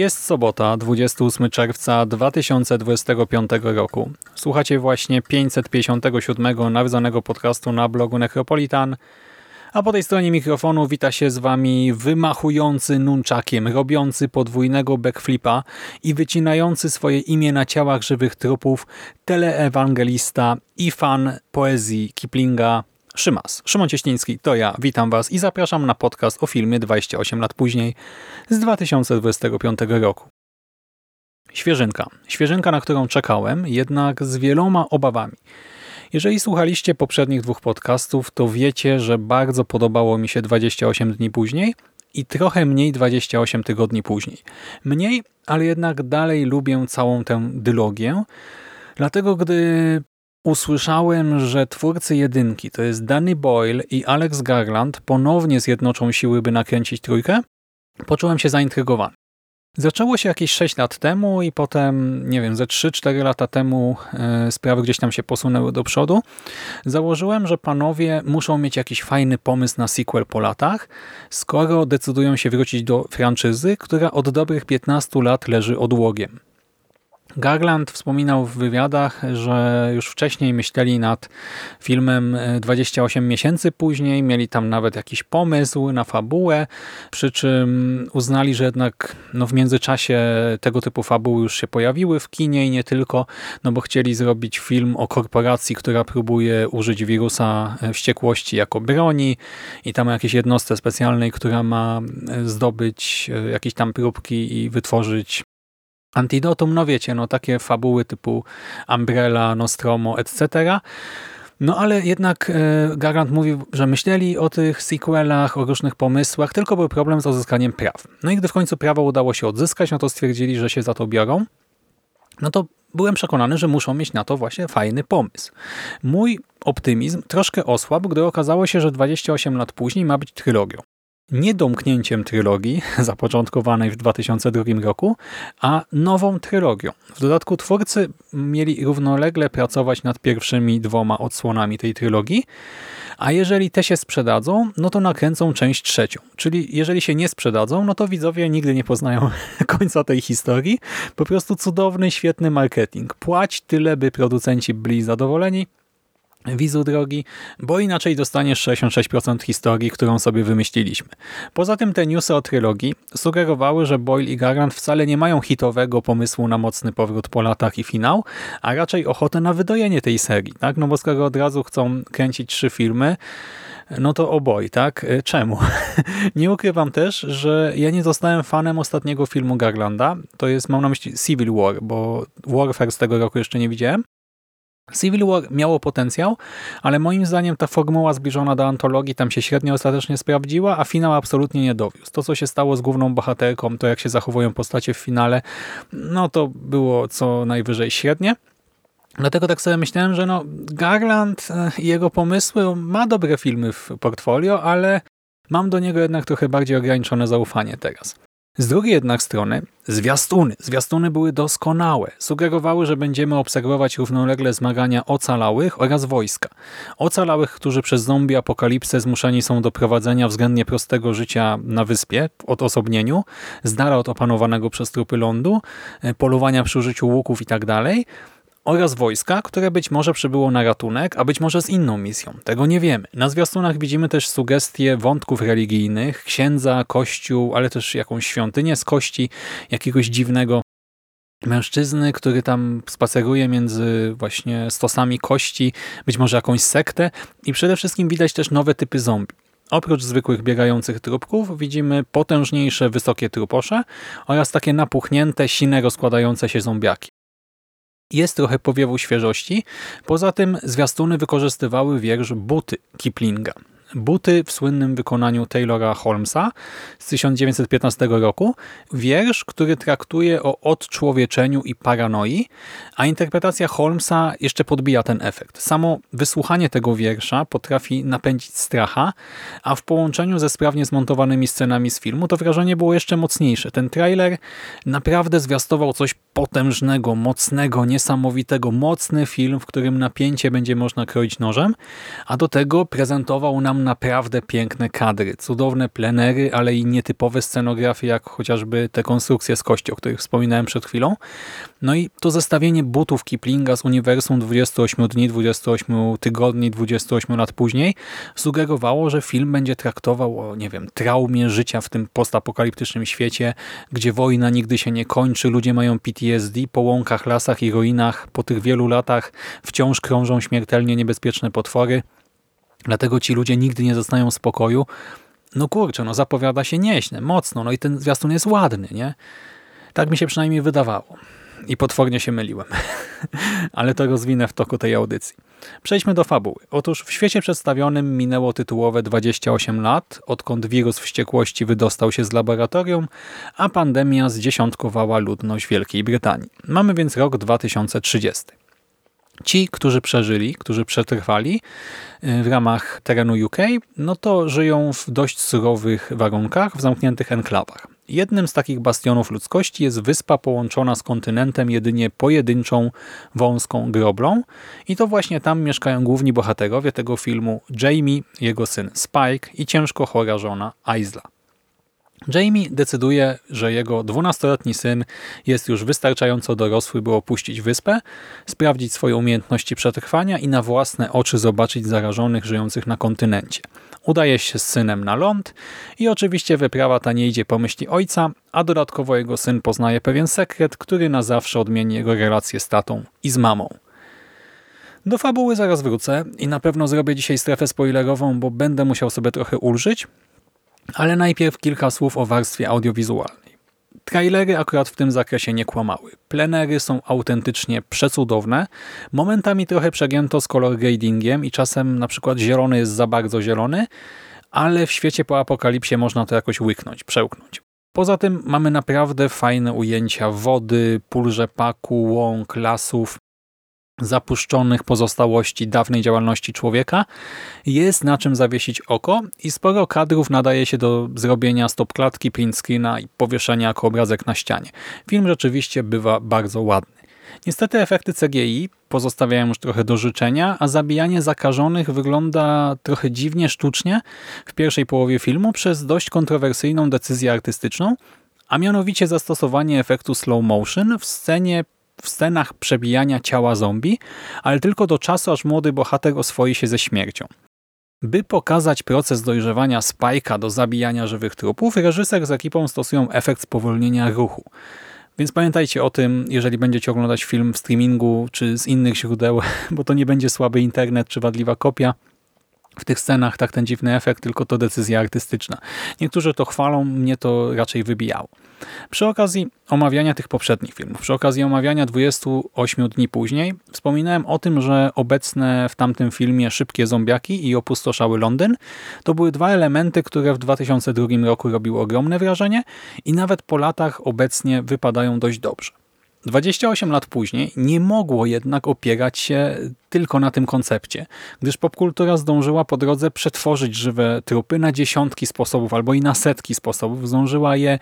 Jest sobota, 28 czerwca 2025 roku. Słuchacie właśnie 557 nawiedzonego podcastu na blogu Necropolitan, a po tej stronie mikrofonu wita się z wami wymachujący nunczakiem, robiący podwójnego backflipa i wycinający swoje imię na ciałach żywych trupów teleewangelista i fan poezji Kiplinga Szymas. Szymon Cieśliński, to ja. Witam Was i zapraszam na podcast o filmie 28 lat później z 2025 roku. Świeżynka. Świeżynka, na którą czekałem, jednak z wieloma obawami. Jeżeli słuchaliście poprzednich dwóch podcastów, to wiecie, że bardzo podobało mi się 28 dni później i trochę mniej 28 tygodni później. Mniej, ale jednak dalej lubię całą tę dylogię, dlatego gdy usłyszałem, że twórcy jedynki, to jest Danny Boyle i Alex Garland, ponownie zjednoczą siły, by nakręcić trójkę, poczułem się zaintrygowany. Zaczęło się jakieś 6 lat temu i potem, nie wiem, ze 3-4 lata temu e, sprawy gdzieś tam się posunęły do przodu. Założyłem, że panowie muszą mieć jakiś fajny pomysł na sequel po latach, skoro decydują się wrócić do franczyzy, która od dobrych 15 lat leży odłogiem. Garland wspominał w wywiadach, że już wcześniej myśleli nad filmem 28 miesięcy później, mieli tam nawet jakiś pomysł na fabułę, przy czym uznali, że jednak no w międzyczasie tego typu fabuły już się pojawiły w kinie i nie tylko, no bo chcieli zrobić film o korporacji, która próbuje użyć wirusa wściekłości jako broni i tam jakieś jednostce specjalnej, która ma zdobyć jakieś tam próbki i wytworzyć Antidotum, no wiecie, no takie fabuły typu Umbrella, Nostromo, etc. No ale jednak e, Garant mówił, że myśleli o tych sequelach, o różnych pomysłach, tylko był problem z uzyskaniem praw. No i gdy w końcu prawo udało się odzyskać, no to stwierdzili, że się za to biorą. No to byłem przekonany, że muszą mieć na to właśnie fajny pomysł. Mój optymizm troszkę osłabł, gdy okazało się, że 28 lat później ma być trylogią nie domknięciem trylogii zapoczątkowanej w 2002 roku, a nową trylogią. W dodatku twórcy mieli równolegle pracować nad pierwszymi dwoma odsłonami tej trylogii, a jeżeli te się sprzedadzą, no to nakręcą część trzecią. Czyli jeżeli się nie sprzedadzą, no to widzowie nigdy nie poznają końca tej historii. Po prostu cudowny, świetny marketing. Płać tyle, by producenci byli zadowoleni, wizu drogi, bo inaczej dostaniesz 66% historii, którą sobie wymyśliliśmy. Poza tym te newsy o trylogii sugerowały, że Boyle i Garland wcale nie mają hitowego pomysłu na mocny powrót po latach i finał, a raczej ochotę na wydojenie tej serii. Tak? No bo skoro od razu chcą kręcić trzy filmy, no to oboj, tak? Czemu? nie ukrywam też, że ja nie zostałem fanem ostatniego filmu Garlanda. To jest, mam na myśli Civil War, bo Warfare z tego roku jeszcze nie widziałem. Civil War miało potencjał, ale moim zdaniem ta formuła zbliżona do antologii tam się średnio ostatecznie sprawdziła, a finał absolutnie nie dowiózł. To, co się stało z główną bohaterką, to jak się zachowują postacie w finale, no to było co najwyżej średnie. Dlatego tak sobie myślałem, że no Garland e, i jego pomysły ma dobre filmy w portfolio, ale mam do niego jednak trochę bardziej ograniczone zaufanie teraz. Z drugiej jednak strony zwiastuny. Zwiastuny były doskonałe. Sugerowały, że będziemy obserwować równolegle zmagania ocalałych oraz wojska. Ocalałych, którzy przez zombie apokalipsę zmuszeni są do prowadzenia względnie prostego życia na wyspie, w odosobnieniu, z dala od opanowanego przez trupy lądu, e, polowania przy użyciu łuków itd., tak oraz wojska, które być może przybyło na ratunek, a być może z inną misją. Tego nie wiemy. Na zwiastunach widzimy też sugestie wątków religijnych, księdza, kościół, ale też jakąś świątynię z kości, jakiegoś dziwnego mężczyzny, który tam spaceruje między właśnie stosami kości, być może jakąś sektę i przede wszystkim widać też nowe typy zombie. Oprócz zwykłych biegających trupków widzimy potężniejsze, wysokie truposze oraz takie napuchnięte, sine rozkładające się zombiaki. Jest trochę powiewu świeżości. Poza tym zwiastuny wykorzystywały wiersz Buty Kiplinga. Buty w słynnym wykonaniu Taylora Holmesa z 1915 roku. Wiersz, który traktuje o odczłowieczeniu i paranoi, a interpretacja Holmesa jeszcze podbija ten efekt. Samo wysłuchanie tego wiersza potrafi napędzić stracha, a w połączeniu ze sprawnie zmontowanymi scenami z filmu to wrażenie było jeszcze mocniejsze. Ten trailer naprawdę zwiastował coś potężnego, mocnego, niesamowitego, mocny film, w którym napięcie będzie można kroić nożem, a do tego prezentował nam naprawdę piękne kadry, cudowne plenery, ale i nietypowe scenografie, jak chociażby te konstrukcje z kości, o których wspominałem przed chwilą. No i to zestawienie butów Kiplinga z uniwersum 28 dni, 28 tygodni, 28 lat później sugerowało, że film będzie traktował o, nie wiem, traumie życia w tym postapokaliptycznym świecie, gdzie wojna nigdy się nie kończy, ludzie mają PTSD, po łąkach, lasach i ruinach, po tych wielu latach wciąż krążą śmiertelnie niebezpieczne potwory. Dlatego ci ludzie nigdy nie zostają spokoju. No kurczę, no zapowiada się nieźle, mocno, no i ten zwiastun jest ładny, nie? Tak mi się przynajmniej wydawało. I potwornie się myliłem. Ale to rozwinę w toku tej audycji. Przejdźmy do fabuły. Otóż w świecie przedstawionym minęło tytułowe 28 lat, odkąd wirus wściekłości wydostał się z laboratorium, a pandemia zdziesiątkowała ludność Wielkiej Brytanii. Mamy więc rok 2030. Ci, którzy przeżyli, którzy przetrwali y, w ramach terenu UK, no to żyją w dość surowych warunkach, w zamkniętych enklawach. Jednym z takich bastionów ludzkości jest wyspa połączona z kontynentem jedynie pojedynczą, wąską groblą i to właśnie tam mieszkają główni bohaterowie tego filmu Jamie, jego syn Spike i ciężko chora żona Isla. Jamie decyduje, że jego 12-letni syn jest już wystarczająco dorosły, by opuścić wyspę, sprawdzić swoje umiejętności przetrwania i na własne oczy zobaczyć zarażonych żyjących na kontynencie. Udaje się z synem na ląd i oczywiście wyprawa ta nie idzie po myśli ojca, a dodatkowo jego syn poznaje pewien sekret, który na zawsze odmieni jego relacje z tatą i z mamą. Do fabuły zaraz wrócę i na pewno zrobię dzisiaj strefę spoilerową, bo będę musiał sobie trochę ulżyć, ale najpierw kilka słów o warstwie audiowizualnej. Trailery akurat w tym zakresie nie kłamały. Plenery są autentycznie przecudowne. Momentami trochę przegięto z color gradingiem i czasem na przykład zielony jest za bardzo zielony, ale w świecie po apokalipsie można to jakoś łyknąć, przełknąć. Poza tym mamy naprawdę fajne ujęcia wody, pól rzepaku, łąk, lasów zapuszczonych pozostałości dawnej działalności człowieka, jest na czym zawiesić oko i sporo kadrów nadaje się do zrobienia stopklatki, print screena i powieszenia jako obrazek na ścianie. Film rzeczywiście bywa bardzo ładny. Niestety efekty CGI pozostawiają już trochę do życzenia, a zabijanie zakażonych wygląda trochę dziwnie, sztucznie w pierwszej połowie filmu przez dość kontrowersyjną decyzję artystyczną, a mianowicie zastosowanie efektu slow motion w scenie w scenach przebijania ciała zombie, ale tylko do czasu, aż młody bohater oswoi się ze śmiercią. By pokazać proces dojrzewania Spajka do zabijania żywych trupów, reżyser z ekipą stosują efekt spowolnienia ruchu. Więc pamiętajcie o tym, jeżeli będziecie oglądać film w streamingu czy z innych źródeł, bo to nie będzie słaby internet czy wadliwa kopia, w tych scenach tak ten dziwny efekt, tylko to decyzja artystyczna. Niektórzy to chwalą, mnie to raczej wybijało. Przy okazji omawiania tych poprzednich filmów, przy okazji omawiania 28 dni później, wspominałem o tym, że obecne w tamtym filmie szybkie zombiaki i opustoszały Londyn to były dwa elementy, które w 2002 roku robiły ogromne wrażenie i nawet po latach obecnie wypadają dość dobrze. 28 lat później nie mogło jednak opierać się tylko na tym koncepcie, gdyż popkultura zdążyła po drodze przetworzyć żywe trupy na dziesiątki sposobów albo i na setki sposobów. Zdążyła je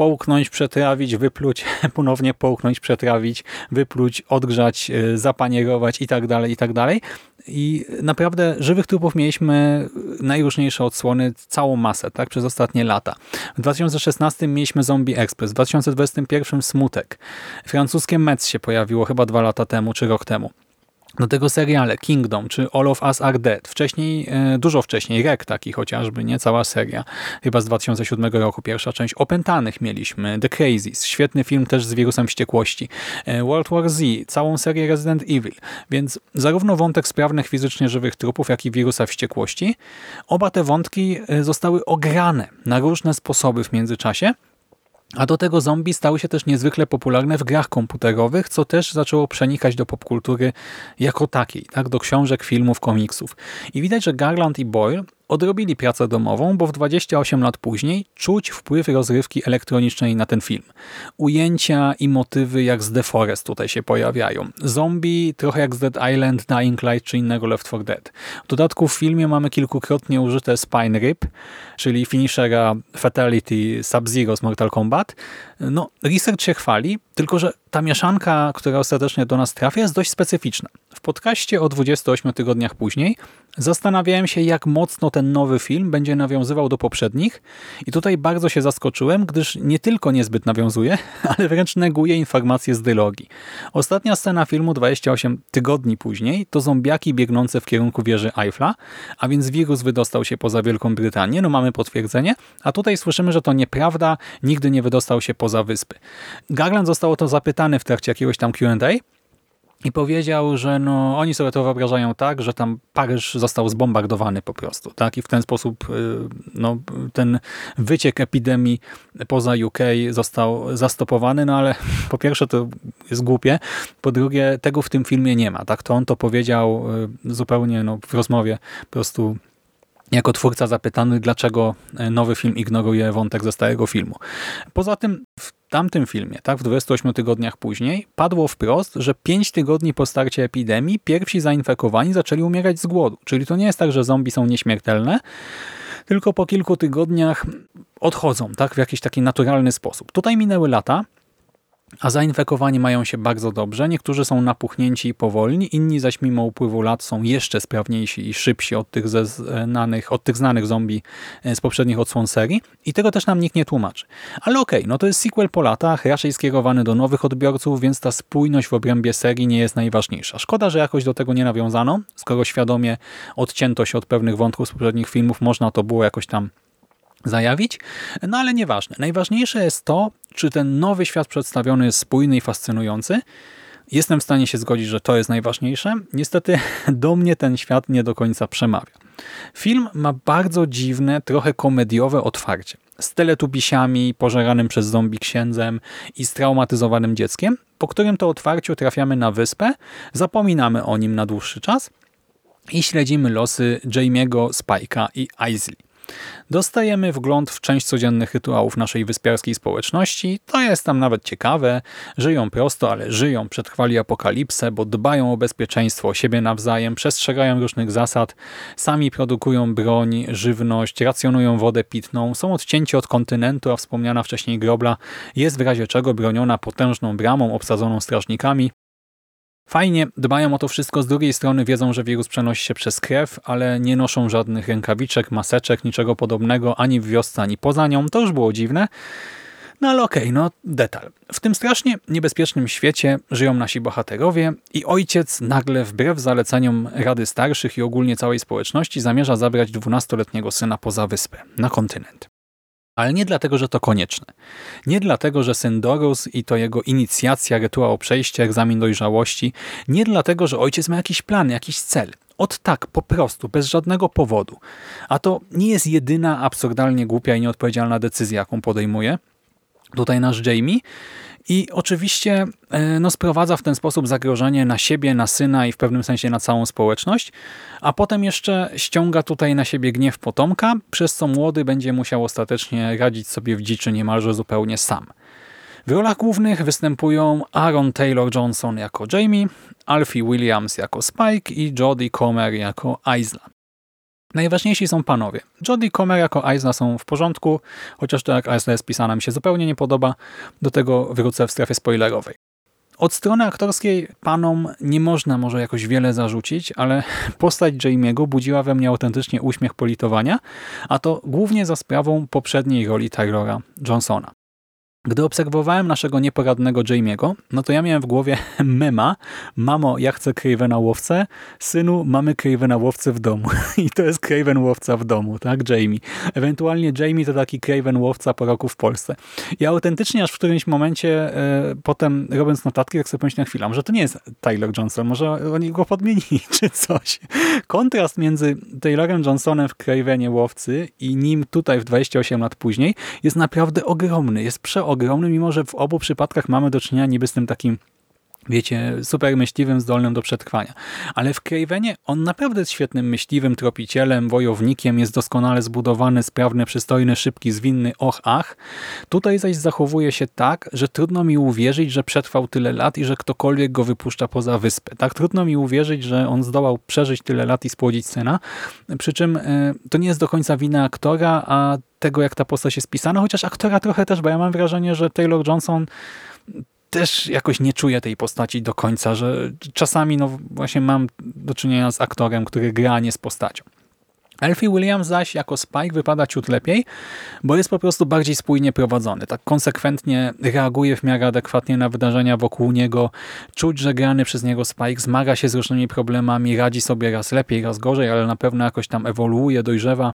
połknąć, przetrawić, wypluć, ponownie połknąć, przetrawić, wypluć, odgrzać, y, zapanierować i tak dalej, i tak dalej. I naprawdę żywych trupów mieliśmy najróżniejsze odsłony, całą masę, tak, przez ostatnie lata. W 2016 mieliśmy Zombie Express, w 2021 Smutek. Francuskie Metz się pojawiło chyba dwa lata temu, czy rok temu. Do tego seriale Kingdom czy All of Us Are Dead. Wcześniej, e, dużo wcześniej, Rek taki chociażby, nie? Cała seria. Chyba z 2007 roku pierwsza część. Opętanych mieliśmy. The Crazies. Świetny film też z wirusem wściekłości. E, World War Z. Całą serię Resident Evil. Więc zarówno wątek sprawnych fizycznie żywych trupów, jak i wirusa wściekłości. Oba te wątki e, zostały ograne na różne sposoby w międzyczasie A do tego zombie stały się też niezwykle popularne w grach komputerowych, co też zaczęło przenikać do popkultury jako takiej, tak, do książek, filmów, komiksów. I widać, że Garland i Boyle odrobili pracę domową, bo w 28 lat później czuć wpływ rozrywki elektronicznej na ten film. Ujęcia i motywy jak z The Forest tutaj się pojawiają. Zombie trochę jak z Dead Island, Dying Light czy innego Left 4 Dead. W dodatku w filmie mamy kilkukrotnie użyte Spine Rip, czyli finishera Fatality Sub-Zero z Mortal Kombat. No, research się chwali, tylko że ta mieszanka, która ostatecznie do nas trafia, jest dość specyficzna. W podcaście o 28 tygodniach później. Zastanawiałem się, jak mocno ten nowy film będzie nawiązywał do poprzednich. I tutaj bardzo się zaskoczyłem, gdyż nie tylko niezbyt nawiązuje, ale wręcz neguje informacje z dylogii. Ostatnia scena filmu 28 tygodni później to zombiaki biegnące w kierunku wieży Eiffla, a więc wirus wydostał się poza Wielką Brytanię, no mamy potwierdzenie, a tutaj słyszymy, że to nieprawda, nigdy nie wydostał się poza wyspy. Garland został o to zapytany w trakcie jakiegoś tam Q&A i powiedział, że no, oni sobie to wyobrażają tak, że tam Paryż został zbombardowany po prostu. tak I w ten sposób y, no, ten wyciek epidemii poza UK został zastopowany, no ale po pierwsze to jest głupie, po drugie tego w tym filmie nie ma. tak To on to powiedział y, zupełnie no, w rozmowie po prostu jako twórca zapytany, dlaczego e, nowy film ignoruje wątek ze starego filmu. Poza tym w tamtym filmie, tak, w 28 tygodniach później, padło wprost, że 5 tygodni po starcie epidemii pierwsi zainfekowani zaczęli umierać z głodu. Czyli to nie jest tak, że zombie są nieśmiertelne, tylko po kilku tygodniach odchodzą tak, w jakiś taki naturalny sposób. Tutaj minęły lata, a zainfekowani mają się bardzo dobrze. Niektórzy są napuchnięci i powolni, inni zaś mimo upływu lat są jeszcze sprawniejsi i szybsi od tych, znanych, od tych znanych zombie e, z poprzednich odsłon serii i tego też nam nikt nie tłumaczy. Ale okej, okay, no to jest sequel po latach, raczej skierowany do nowych odbiorców, więc ta spójność w obrębie serii nie jest najważniejsza. Szkoda, że jakoś do tego nie nawiązano, skoro świadomie odcięto się od pewnych wątków z poprzednich filmów, można to było jakoś tam zajawić, no ale nieważne. Najważniejsze jest to, czy ten nowy świat przedstawiony jest spójny i fascynujący. Jestem w stanie się zgodzić, że to jest najważniejsze. Niestety do mnie ten świat nie do końca przemawia. Film ma bardzo dziwne, trochę komediowe otwarcie. Z teletubisiami, pożeranym przez zombie księdzem i straumatyzowanym dzieckiem, po którym to otwarciu trafiamy na wyspę, zapominamy o nim na dłuższy czas i śledzimy losy Jamie'ego, Spike'a i Aisley. Dostajemy wgląd w część codziennych rytuałów naszej wyspiarskiej społeczności. To jest tam nawet ciekawe. Żyją prosto, ale żyją. Przetrwali apokalipsę, bo dbają o bezpieczeństwo, siebie nawzajem, przestrzegają różnych zasad, sami produkują broń, żywność, racjonują wodę pitną, są odcięci od kontynentu, a wspomniana wcześniej grobla jest w razie czego broniona potężną bramą obsadzoną strażnikami. Fajnie, dbają o to wszystko, z drugiej strony wiedzą, że wirus przenosi się przez krew, ale nie noszą żadnych rękawiczek, maseczek, niczego podobnego, ani w wiosce, ani poza nią. To już było dziwne. No ale okej, okay, no detal. W tym strasznie niebezpiecznym świecie żyją nasi bohaterowie i ojciec nagle wbrew zaleceniom Rady Starszych i ogólnie całej społeczności zamierza zabrać dwunastoletniego syna poza wyspę, na kontynent. Ale nie dlatego, że to konieczne. Nie dlatego, że syn dorósł i to jego inicjacja, rytuał przejścia, egzamin dojrzałości. Nie dlatego, że ojciec ma jakiś plan, jakiś cel. Od tak, po prostu, bez żadnego powodu. A to nie jest jedyna absurdalnie głupia i nieodpowiedzialna decyzja, jaką podejmuje tutaj nasz Jamie. I oczywiście e, no, sprowadza w ten sposób zagrożenie na siebie, na syna i w pewnym sensie na całą społeczność, a potem jeszcze ściąga tutaj na siebie gniew potomka, przez co młody będzie musiał ostatecznie radzić sobie w dziczy niemalże zupełnie sam. W rolach głównych występują Aaron Taylor-Johnson jako Jamie, Alfie Williams jako Spike i Jodie Comer jako Isla. Najważniejsi są panowie. Jodie Comer jako Aisla są w porządku, chociaż to jak Aisla jest pisana mi się zupełnie nie podoba. Do tego wrócę w strefie spoilerowej. Od strony aktorskiej panom nie można może jakoś wiele zarzucić, ale postać Jamie'ego budziła we mnie autentycznie uśmiech politowania, a to głównie za sprawą poprzedniej roli Taylora Johnsona. Gdy obserwowałem naszego nieporadnego Jamie'ego, no to ja miałem w głowie mema Mamo, ja chcę Cravena łowcę, synu, mamy Cravena łowcę w domu. I to jest Craven łowca w domu, tak? Jamie. Ewentualnie Jamie to taki Craven łowca po roku w Polsce. Ja autentycznie aż w którymś momencie e, potem robiąc notatki, tak sobie pomyślałem chwilę, że to nie jest Taylor Johnson, może oni go podmienili czy coś. Kontrast między Taylorem Johnsonem w Cravenie łowcy i nim tutaj w 28 lat później jest naprawdę ogromny, jest przeogromny ogromny, mimo że w obu przypadkach mamy do czynienia niby z tym takim wiecie, super myśliwym, zdolnym do przetrwania. Ale w Cravenie on naprawdę jest świetnym myśliwym, tropicielem, wojownikiem, jest doskonale zbudowany, sprawny, przystojny, szybki, zwinny, och, ach. Tutaj zaś zachowuje się tak, że trudno mi uwierzyć, że przetrwał tyle lat i że ktokolwiek go wypuszcza poza wyspę. Tak trudno mi uwierzyć, że on zdołał przeżyć tyle lat i spłodzić syna. Przy czym y, to nie jest do końca wina aktora, a tego, jak ta postać jest pisana, chociaż aktora trochę też, bo ja mam wrażenie, że Taylor Johnson też jakoś nie czuję tej postaci do końca, że czasami no właśnie mam do czynienia z aktorem, który gra nie z postacią. Elfie Williams zaś jako Spike wypada ciut lepiej, bo jest po prostu bardziej spójnie prowadzony. Tak konsekwentnie reaguje w miarę adekwatnie na wydarzenia wokół niego. Czuć, że grany przez niego Spike zmaga się z różnymi problemami, radzi sobie raz lepiej, raz gorzej, ale na pewno jakoś tam ewoluuje, dojrzewa.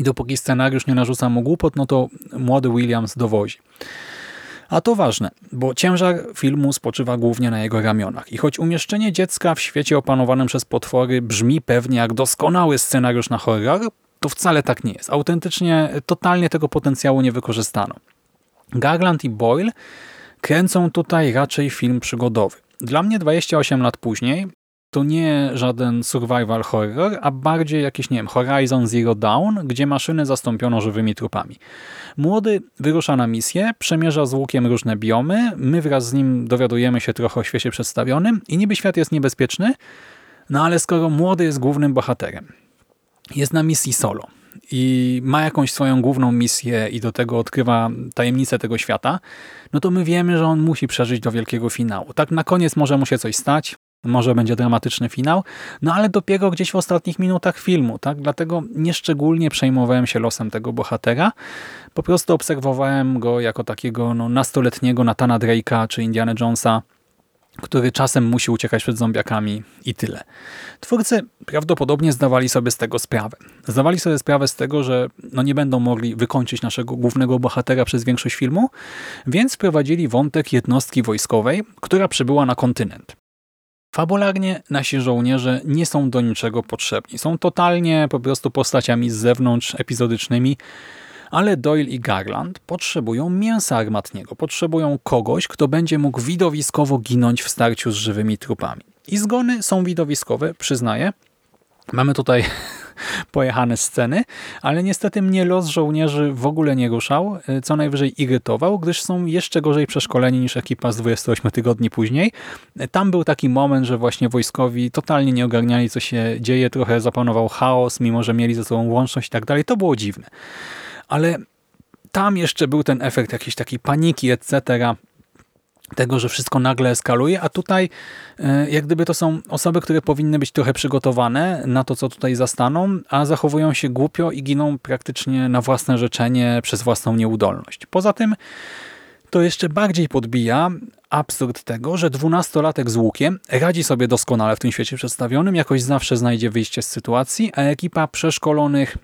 I dopóki scenariusz nie narzuca mu głupot, no to młody Williams dowozi. A to ważne, bo ciężar filmu spoczywa głównie na jego ramionach. I choć umieszczenie dziecka w świecie opanowanym przez potwory brzmi pewnie jak doskonały scenariusz na horror, to wcale tak nie jest. Autentycznie totalnie tego potencjału nie wykorzystano. Garland i Boyle kręcą tutaj raczej film przygodowy. Dla mnie 28 lat później to nie żaden survival horror, a bardziej jakiś, nie wiem, Horizon Zero Dawn, gdzie maszyny zastąpiono żywymi trupami. Młody wyrusza na misję, przemierza z łukiem różne biomy, my wraz z nim dowiadujemy się trochę o świecie przedstawionym i niby świat jest niebezpieczny, no ale skoro młody jest głównym bohaterem, jest na misji solo i ma jakąś swoją główną misję i do tego odkrywa tajemnicę tego świata, no to my wiemy, że on musi przeżyć do wielkiego finału. Tak na koniec może mu się coś stać, może będzie dramatyczny finał, no ale dopiero gdzieś w ostatnich minutach filmu, tak? Dlatego nieszczególnie przejmowałem się losem tego bohatera. Po prostu obserwowałem go jako takiego no, nastoletniego Natana Drake'a czy Indiana Jonesa, który czasem musi uciekać przed zombiakami i tyle. Twórcy prawdopodobnie zdawali sobie z tego sprawę. Zdawali sobie sprawę z tego, że no nie będą mogli wykończyć naszego głównego bohatera przez większość filmu, więc wprowadzili wątek jednostki wojskowej, która przybyła na kontynent. Fabularnie nasi żołnierze nie są do niczego potrzebni. Są totalnie po prostu postaciami z zewnątrz, epizodycznymi, ale Doyle i Garland potrzebują mięsa armatniego. Potrzebują kogoś, kto będzie mógł widowiskowo ginąć w starciu z żywymi trupami. I zgony są widowiskowe, przyznaję. Mamy tutaj pojechane sceny, ale niestety mnie los żołnierzy w ogóle nie ruszał, y, co najwyżej irytował, gdyż są jeszcze gorzej przeszkoleni niż ekipa z 28 tygodni później. Tam był taki moment, że właśnie wojskowi totalnie nie ogarniali, co się dzieje, trochę zapanował chaos, mimo że mieli ze sobą łączność i tak dalej. To było dziwne. Ale tam jeszcze był ten efekt jakiejś takiej paniki, etc., tego, że wszystko nagle eskaluje, a tutaj e, jak gdyby to są osoby, które powinny być trochę przygotowane na to, co tutaj zastaną, a zachowują się głupio i giną praktycznie na własne życzenie przez własną nieudolność. Poza tym to jeszcze bardziej podbija absurd tego, że dwunastolatek z łukiem radzi sobie doskonale w tym świecie przedstawionym, jakoś zawsze znajdzie wyjście z sytuacji, a ekipa przeszkolonych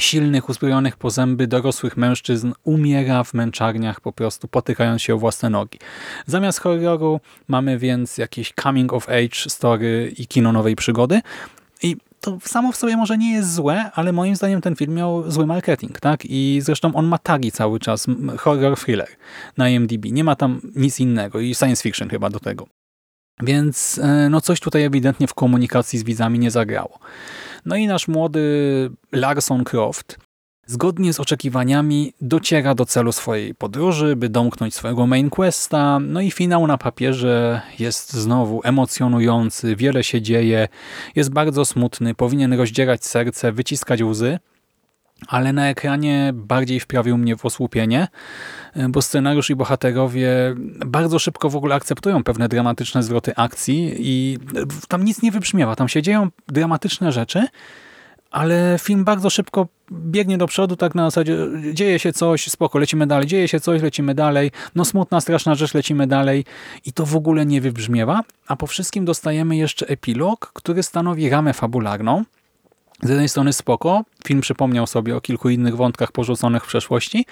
silnych, uzbrojonych po zęby dorosłych mężczyzn umiera w męczarniach po prostu potykając się o własne nogi. Zamiast horroru mamy więc jakieś coming of age story i kino nowej przygody i to samo w sobie może nie jest złe, ale moim zdaniem ten film miał zły marketing, tak? I zresztą on ma tagi cały czas, horror thriller na IMDb. Nie ma tam nic innego i science fiction chyba do tego. Więc e, no coś tutaj ewidentnie w komunikacji z widzami nie zagrało. No i nasz młody Larson Croft zgodnie z oczekiwaniami dociera do celu swojej podróży, by domknąć swojego main questa. No i finał na papierze jest znowu emocjonujący, wiele się dzieje, jest bardzo smutny, powinien rozdzierać serce, wyciskać łzy ale na ekranie bardziej wprawił mnie w osłupienie, bo scenariusz i bohaterowie bardzo szybko w ogóle akceptują pewne dramatyczne zwroty akcji i tam nic nie wybrzmiewa, tam się dzieją dramatyczne rzeczy, ale film bardzo szybko biegnie do przodu, tak na zasadzie dzieje się coś, spoko, lecimy dalej, dzieje się coś, lecimy dalej, no smutna, straszna rzecz, lecimy dalej. I to w ogóle nie wybrzmiewa, a po wszystkim dostajemy jeszcze epilog, który stanowi ramę fabularną, z jednej strony spoko, film przypomniał sobie o kilku innych wątkach porzuconych w przeszłości,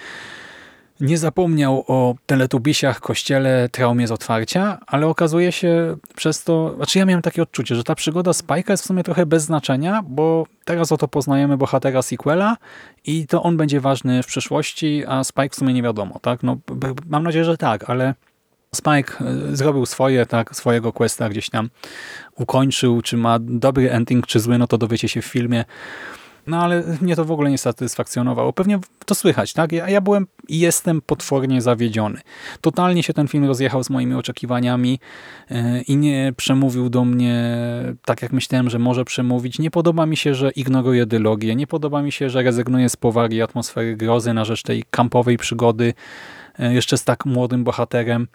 nie zapomniał o teletubisiach, kościele, traumie z otwarcia, ale okazuje się przez to, znaczy ja miałem takie odczucie, że ta przygoda Spike'a jest w sumie trochę bez znaczenia, bo teraz oto poznajemy bohatera sequela i to on będzie ważny w przyszłości, a Spike w sumie nie wiadomo, tak? No, mam nadzieję, że tak, ale Spike e, zrobił swoje, tak, swojego questa gdzieś tam ukończył, czy ma dobry ending, czy zły, no to dowiecie się w filmie. No ale mnie to w ogóle nie satysfakcjonowało. Pewnie to słychać, tak? Ja, ja byłem i jestem potwornie zawiedziony. Totalnie się ten film rozjechał z moimi oczekiwaniami yy, i nie przemówił do mnie tak, jak myślałem, że może przemówić. Nie podoba mi się, że ignoruje dylogię. Nie podoba mi się, że rezygnuje z powagi atmosfery grozy na rzecz tej kampowej przygody yy, jeszcze z tak młodym bohaterem.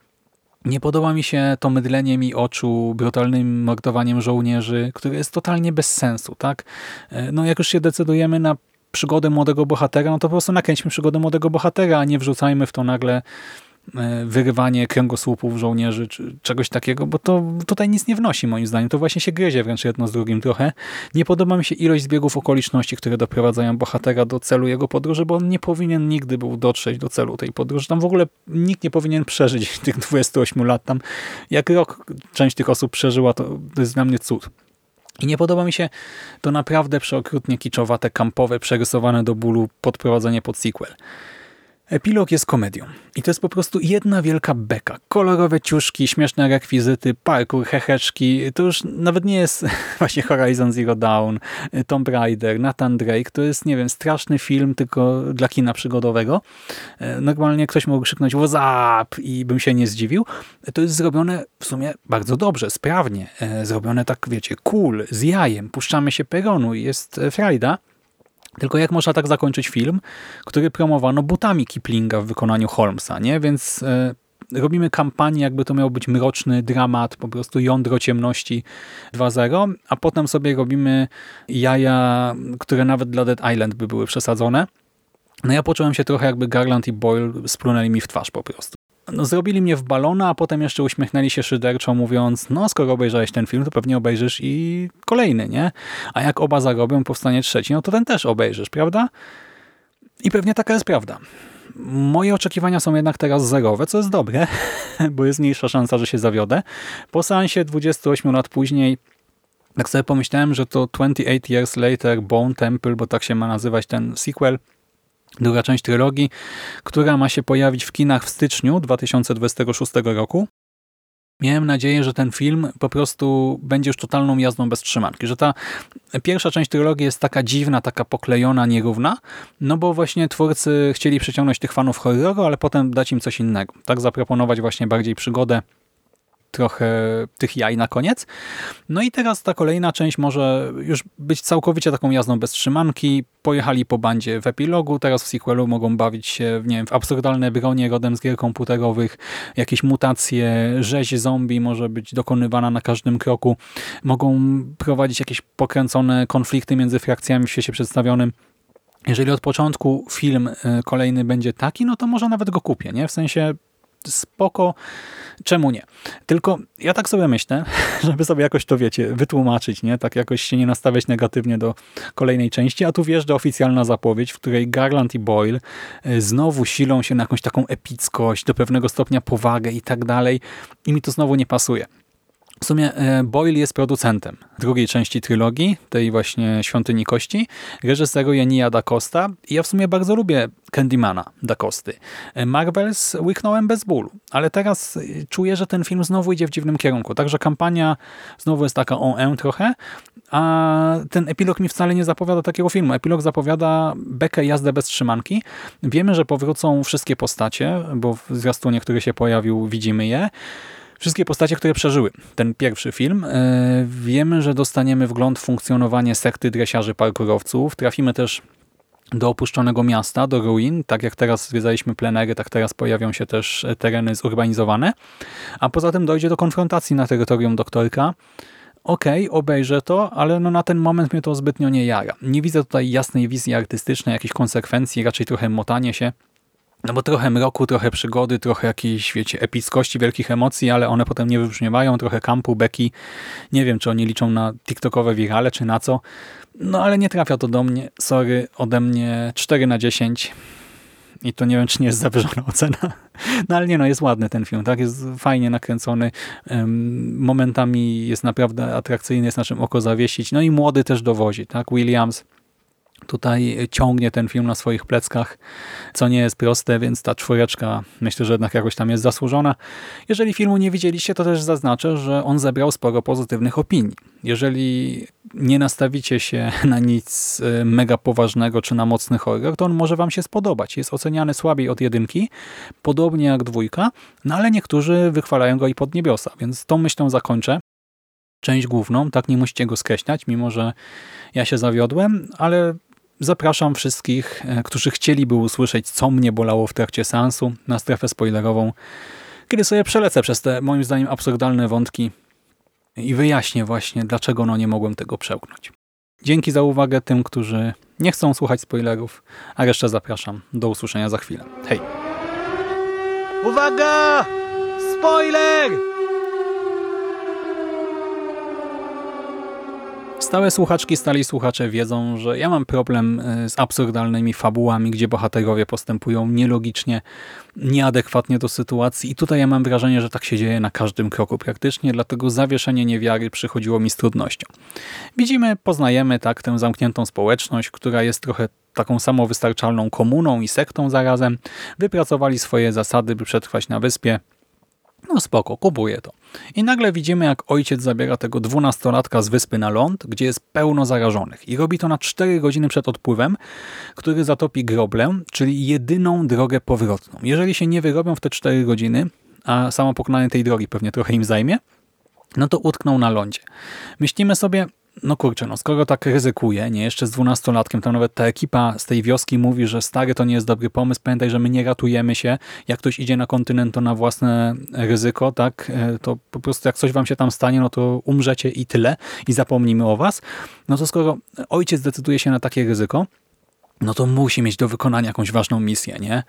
Nie podoba mi się to mydlenie mi oczu brutalnym mordowaniem żołnierzy, które jest totalnie bez sensu. tak? E, no jak już się decydujemy na przygodę młodego bohatera, no to po prostu nakręćmy przygodę młodego bohatera, a nie wrzucajmy w to nagle wyrywanie kręgosłupów żołnierzy, czy czegoś takiego, bo to tutaj nic nie wnosi moim zdaniem. To właśnie się gryzie wręcz jedno z drugim trochę. Nie podoba mi się ilość zbiegów okoliczności, które doprowadzają bohatera do celu jego podróży, bo on nie powinien nigdy był dotrzeć do celu tej podróży. Tam w ogóle nikt nie powinien przeżyć tych 28 lat. Tam jak rok część tych osób przeżyła, to, to jest dla mnie cud. I nie podoba mi się to naprawdę przeokrutnie kiczowate, kampowe, przerysowane do bólu podprowadzenie pod sequel. Epilog jest komedią. I to jest po prostu jedna wielka beka. Kolorowe ciuszki, śmieszne rekwizyty, parkour, heheczki. To już nawet nie jest właśnie Horizon Zero Dawn, Tomb Raider, Nathan Drake. To jest, nie wiem, straszny film tylko dla kina przygodowego. E, normalnie ktoś mógł krzyknąć what's up i bym się nie zdziwił. To jest zrobione w sumie bardzo dobrze, sprawnie. E, zrobione tak, wiecie, cool, z jajem. Puszczamy się peronu i jest frajda. Tylko jak można tak zakończyć film, który promowano butami Kiplinga w wykonaniu Holmesa, nie? Więc e, robimy kampanię, jakby to miał być mroczny dramat, po prostu jądro ciemności 2.0, a potem sobie robimy jaja, które nawet dla Dead Island by były przesadzone. No ja poczułem się trochę jakby Garland i Boyle splunęli mi w twarz po prostu no, zrobili mnie w balona, a potem jeszcze uśmiechnęli się szyderczo, mówiąc, no skoro obejrzałeś ten film, to pewnie obejrzysz i kolejny, nie? A jak oba zarobią, powstanie trzeci, no to ten też obejrzysz, prawda? I pewnie taka jest prawda. Moje oczekiwania są jednak teraz zerowe, co jest dobre, bo jest mniejsza szansa, że się zawiodę. Po seansie 28 lat później tak sobie pomyślałem, że to 28 Years Later Bone Temple, bo tak się ma nazywać ten sequel, druga część trylogii, która ma się pojawić w kinach w styczniu 2026 roku. Miałem nadzieję, że ten film po prostu będzie już totalną jazdą bez trzymanki, że ta pierwsza część trylogii jest taka dziwna, taka poklejona, nierówna, no bo właśnie twórcy chcieli przyciągnąć tych fanów horroru, ale potem dać im coś innego. Tak zaproponować właśnie bardziej przygodę trochę tych jaj na koniec. No i teraz ta kolejna część może już być całkowicie taką jazdą bez trzymanki. Pojechali po bandzie w epilogu, teraz w sequelu mogą bawić się nie wiem, w absurdalne bronie rodem z gier komputerowych, jakieś mutacje, rzeź zombie może być dokonywana na każdym kroku. Mogą prowadzić jakieś pokręcone konflikty między frakcjami w świecie przedstawionym. Jeżeli od początku film y, kolejny będzie taki, no to może nawet go kupię, nie? W sensie spoko, czemu nie? Tylko ja tak sobie myślę, żeby sobie jakoś to, wiecie, wytłumaczyć, nie? Tak jakoś się nie nastawiać negatywnie do kolejnej części, a tu wjeżdża oficjalna zapowiedź, w której Garland i Boyle e, znowu silą się na jakąś taką epickość, do pewnego stopnia powagę i tak dalej i mi to znowu nie pasuje. W sumie e, Boyle jest producentem drugiej części trylogii, tej właśnie Świątyni Kości. Reżyseruje Nia Da Costa i ja w sumie bardzo lubię Candymana Da Costy. E, Marvels łyknąłem bez bólu, ale teraz e, czuję, że ten film znowu idzie w dziwnym kierunku. Także kampania znowu jest taka on trochę, a ten epilog mi wcale nie zapowiada takiego filmu. Epilog zapowiada bekę jazdę bez trzymanki. Wiemy, że powrócą wszystkie postacie, bo w zwiastunie, który się pojawił, widzimy je wszystkie postacie, które przeżyły ten pierwszy film. E, wiemy, że dostaniemy wgląd w funkcjonowanie sekty dresiarzy parkurowców. Trafimy też do opuszczonego miasta, do ruin. Tak jak teraz zwiedzaliśmy plenery, tak teraz pojawią się też tereny zurbanizowane. A poza tym dojdzie do konfrontacji na terytorium doktorka. Okej, okay, obejrzę to, ale no na ten moment mnie to zbytnio nie jara. Nie widzę tutaj jasnej wizji artystycznej, jakichś konsekwencji, raczej trochę motanie się. No bo trochę mroku, trochę przygody, trochę jakiejś, wiecie, epickości, wielkich emocji, ale one potem nie wybrzmiewają, trochę kampu, beki. Nie wiem, czy oni liczą na tiktokowe wirale, czy na co. No ale nie trafia to do mnie. Sorry, ode mnie 4 na 10. I to nie wiem, czy nie jest zawyżona ocena. No ale nie, no jest ładny ten film, tak? Jest fajnie nakręcony. Momentami jest naprawdę atrakcyjny, jest na czym oko zawiesić. No i młody też dowozi, tak? Williams tutaj ciągnie ten film na swoich pleckach, co nie jest proste, więc ta czwóreczka myślę, że jednak jakoś tam jest zasłużona. Jeżeli filmu nie widzieliście, to też zaznaczę, że on zebrał sporo pozytywnych opinii. Jeżeli nie nastawicie się na nic e, mega poważnego czy na mocny horror, to on może wam się spodobać. Jest oceniany słabiej od jedynki, podobnie jak dwójka, no ale niektórzy wychwalają go i pod niebiosa, więc tą myślą zakończę część główną, tak nie musicie go skreślać, mimo że ja się zawiodłem, ale Zapraszam wszystkich, e, którzy chcieliby usłyszeć, co mnie bolało w trakcie seansu, na strefę spoilerową, kiedy sobie przelecę przez te, moim zdaniem, absurdalne wątki i wyjaśnię właśnie, dlaczego no nie mogłem tego przełknąć. Dzięki za uwagę tym, którzy nie chcą słuchać spoilerów, a resztę zapraszam. Do usłyszenia za chwilę. Hej! Uwaga! Spoiler! Stałe słuchaczki, stali słuchacze wiedzą, że ja mam problem e, z absurdalnymi fabułami, gdzie bohaterowie postępują nielogicznie, nieadekwatnie do sytuacji i tutaj ja mam wrażenie, że tak się dzieje na każdym kroku praktycznie, dlatego zawieszenie niewiary przychodziło mi z trudnością. Widzimy, poznajemy tak tę zamkniętą społeczność, która jest trochę taką samowystarczalną komuną i sektą zarazem. Wypracowali swoje zasady, by przetrwać na wyspie, no spoko, kupuję to. I nagle widzimy, jak ojciec zabiera tego dwunastolatka z wyspy na ląd, gdzie jest pełno zarażonych. I robi to na 4 godziny przed odpływem, który zatopi groblę, czyli jedyną drogę powrotną. Jeżeli się nie wyrobią w te 4 godziny, a samo pokonanie tej drogi pewnie trochę im zajmie, no to utkną na lądzie. Myślimy sobie, no kurczę, no skoro tak ryzykuje, nie, jeszcze z dwunastolatkiem, tam nawet ta ekipa z tej wioski mówi, że stary to nie jest dobry pomysł, pamiętaj, że my nie ratujemy się, jak ktoś idzie na kontynent, to na własne ryzyko, tak, e, to po prostu jak coś wam się tam stanie, no to umrzecie i tyle. I zapomnimy o was, no to skoro ojciec decyduje się na takie ryzyko, no to musi mieć do wykonania jakąś ważną misję, nie?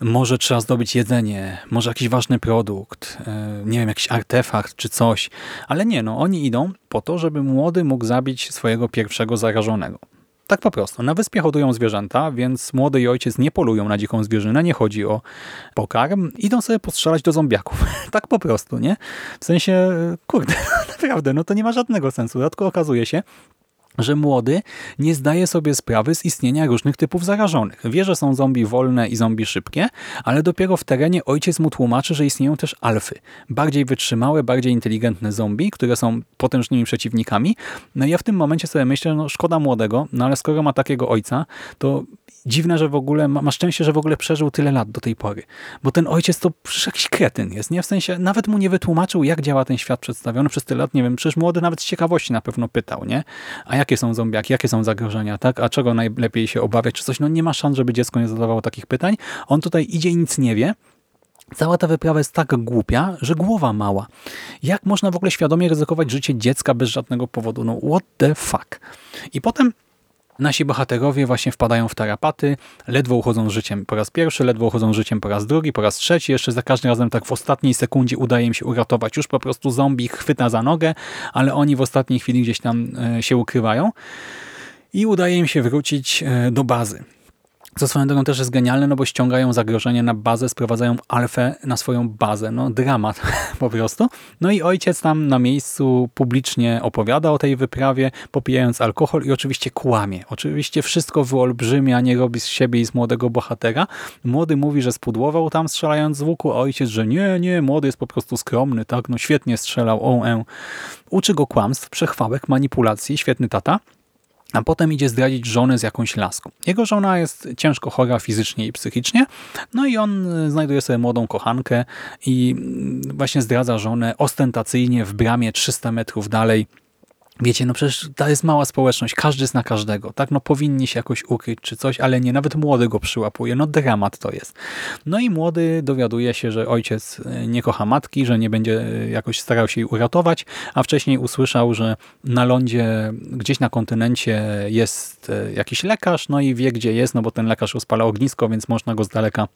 Może trzeba zdobyć jedzenie, może jakiś ważny produkt, e, nie wiem, jakiś artefakt czy coś, ale nie, no oni idą po to, żeby młody mógł zabić swojego pierwszego zarażonego. Tak po prostu. Na wyspie hodują zwierzęta, więc młody i ojciec nie polują na dziką zwierzynę, nie chodzi o pokarm. Idą sobie postrzelać do zombiaków. tak po prostu, nie? W sensie, kurde, naprawdę, no to nie ma żadnego sensu. Dodatkowo okazuje się, że młody nie zdaje sobie sprawy z istnienia różnych typów zarażonych. Wie, że są zombie wolne i zombie szybkie, ale dopiero w terenie ojciec mu tłumaczy, że istnieją też alfy. Bardziej wytrzymałe, bardziej inteligentne zombie, które są potężnymi przeciwnikami. No i ja w tym momencie sobie myślę, no szkoda młodego, no ale skoro ma takiego ojca, to dziwne, że w ogóle ma, ma szczęście, że w ogóle przeżył tyle lat do tej pory. Bo ten ojciec to przecież jakiś kretyn jest, nie? W sensie nawet mu nie wytłumaczył, jak działa ten świat przedstawiony przez tyle lat. Nie wiem, przecież młody nawet z ciekawości na pewno pytał, nie? A jakie są zombiaki, jakie są zagrożenia, tak? A czego najlepiej się obawiać, czy coś? No nie ma szans, żeby dziecko nie zadawało takich pytań. On tutaj idzie i nic nie wie. Cała ta wyprawa jest tak głupia, że głowa mała. Jak można w ogóle świadomie ryzykować życie dziecka bez żadnego powodu? No what the fuck? I potem Nasi bohaterowie właśnie wpadają w tarapaty, ledwo uchodzą z życiem po raz pierwszy, ledwo uchodzą z życiem po raz drugi, po raz trzeci, jeszcze za każdym razem tak w ostatniej sekundzie udaje im się uratować. Już po prostu zombie chwyta za nogę, ale oni w ostatniej chwili gdzieś tam e, się ukrywają i udaje im się wrócić e, do bazy. Co swoją drogą też jest genialne, no bo ściągają zagrożenie na bazę, sprowadzają alfę na swoją bazę. No dramat po prostu. No i ojciec tam na miejscu publicznie opowiada o tej wyprawie, popijając alkohol i oczywiście kłamie. Oczywiście wszystko wyolbrzymia, nie robi z siebie i z młodego bohatera. Młody mówi, że spudłował tam strzelając z łuku, a ojciec, że nie, nie, młody jest po prostu skromny, tak, no świetnie strzelał, o. Uczy go kłamstw, przechwałek, manipulacji, świetny tata a potem idzie zdradzić żonę z jakąś laską. Jego żona jest ciężko chora fizycznie i psychicznie, no i on e, znajduje sobie młodą kochankę i mm, właśnie zdradza żonę ostentacyjnie w bramie 300 metrów dalej Wiecie, no przecież to jest mała społeczność, każdy zna każdego, tak? No powinni się jakoś ukryć czy coś, ale nie, nawet młody go przyłapuje, no dramat to jest. No i młody dowiaduje się, że ojciec e, nie kocha matki, że nie będzie e, jakoś starał się jej uratować, a wcześniej usłyszał, że na lądzie, gdzieś na kontynencie jest e, jakiś lekarz, no i wie gdzie jest, no bo ten lekarz rozpala ognisko, więc można go z daleka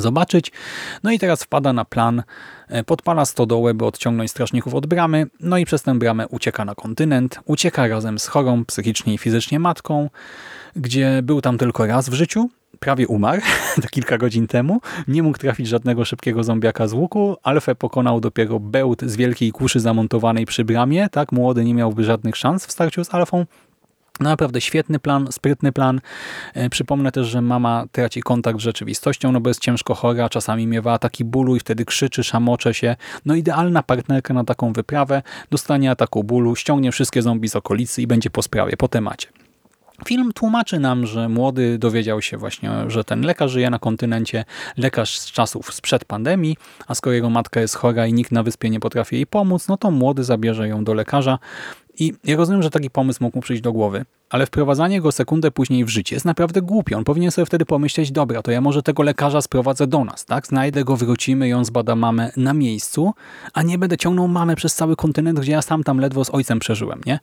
zobaczyć. No i teraz wpada na plan, e, podpala stodołę, by odciągnąć strażników od bramy, no i przez tę bramę ucieka na kontynent, ucieka razem z chorą psychicznie i fizycznie matką, gdzie był tam tylko raz w życiu, prawie umarł to kilka godzin temu. Nie mógł trafić żadnego szybkiego zombiaka z łuku. Alfę pokonał dopiero bełt z wielkiej kuszy zamontowanej przy bramie. Tak, młody nie miałby żadnych szans w starciu z Alfą. No, naprawdę świetny plan, sprytny plan. E, przypomnę też, że mama traci kontakt z rzeczywistością, no bo jest ciężko chora, czasami miewa ataki bólu i wtedy krzyczy, szamocze się. No idealna partnerka na taką wyprawę, dostanie ataku bólu, ściągnie wszystkie zombie z okolicy i będzie po sprawie, po temacie. Film tłumaczy nam, że młody dowiedział się właśnie, że ten lekarz żyje na kontynencie, lekarz z czasów sprzed pandemii, a skoro jego matka jest chora i nikt na wyspie nie potrafi jej pomóc, no to młody zabierze ją do lekarza. I ja rozumiem, że taki pomysł mógł mu przyjść do głowy, ale wprowadzanie go sekundę później w życie jest naprawdę głupie. On powinien sobie wtedy pomyśleć, dobra, to ja może tego lekarza sprowadzę do nas, tak? Znajdę go, wrócimy on zbada mamę na miejscu, a nie będę ciągnął mamę przez cały kontynent, gdzie ja sam tam ledwo z ojcem przeżyłem, nie?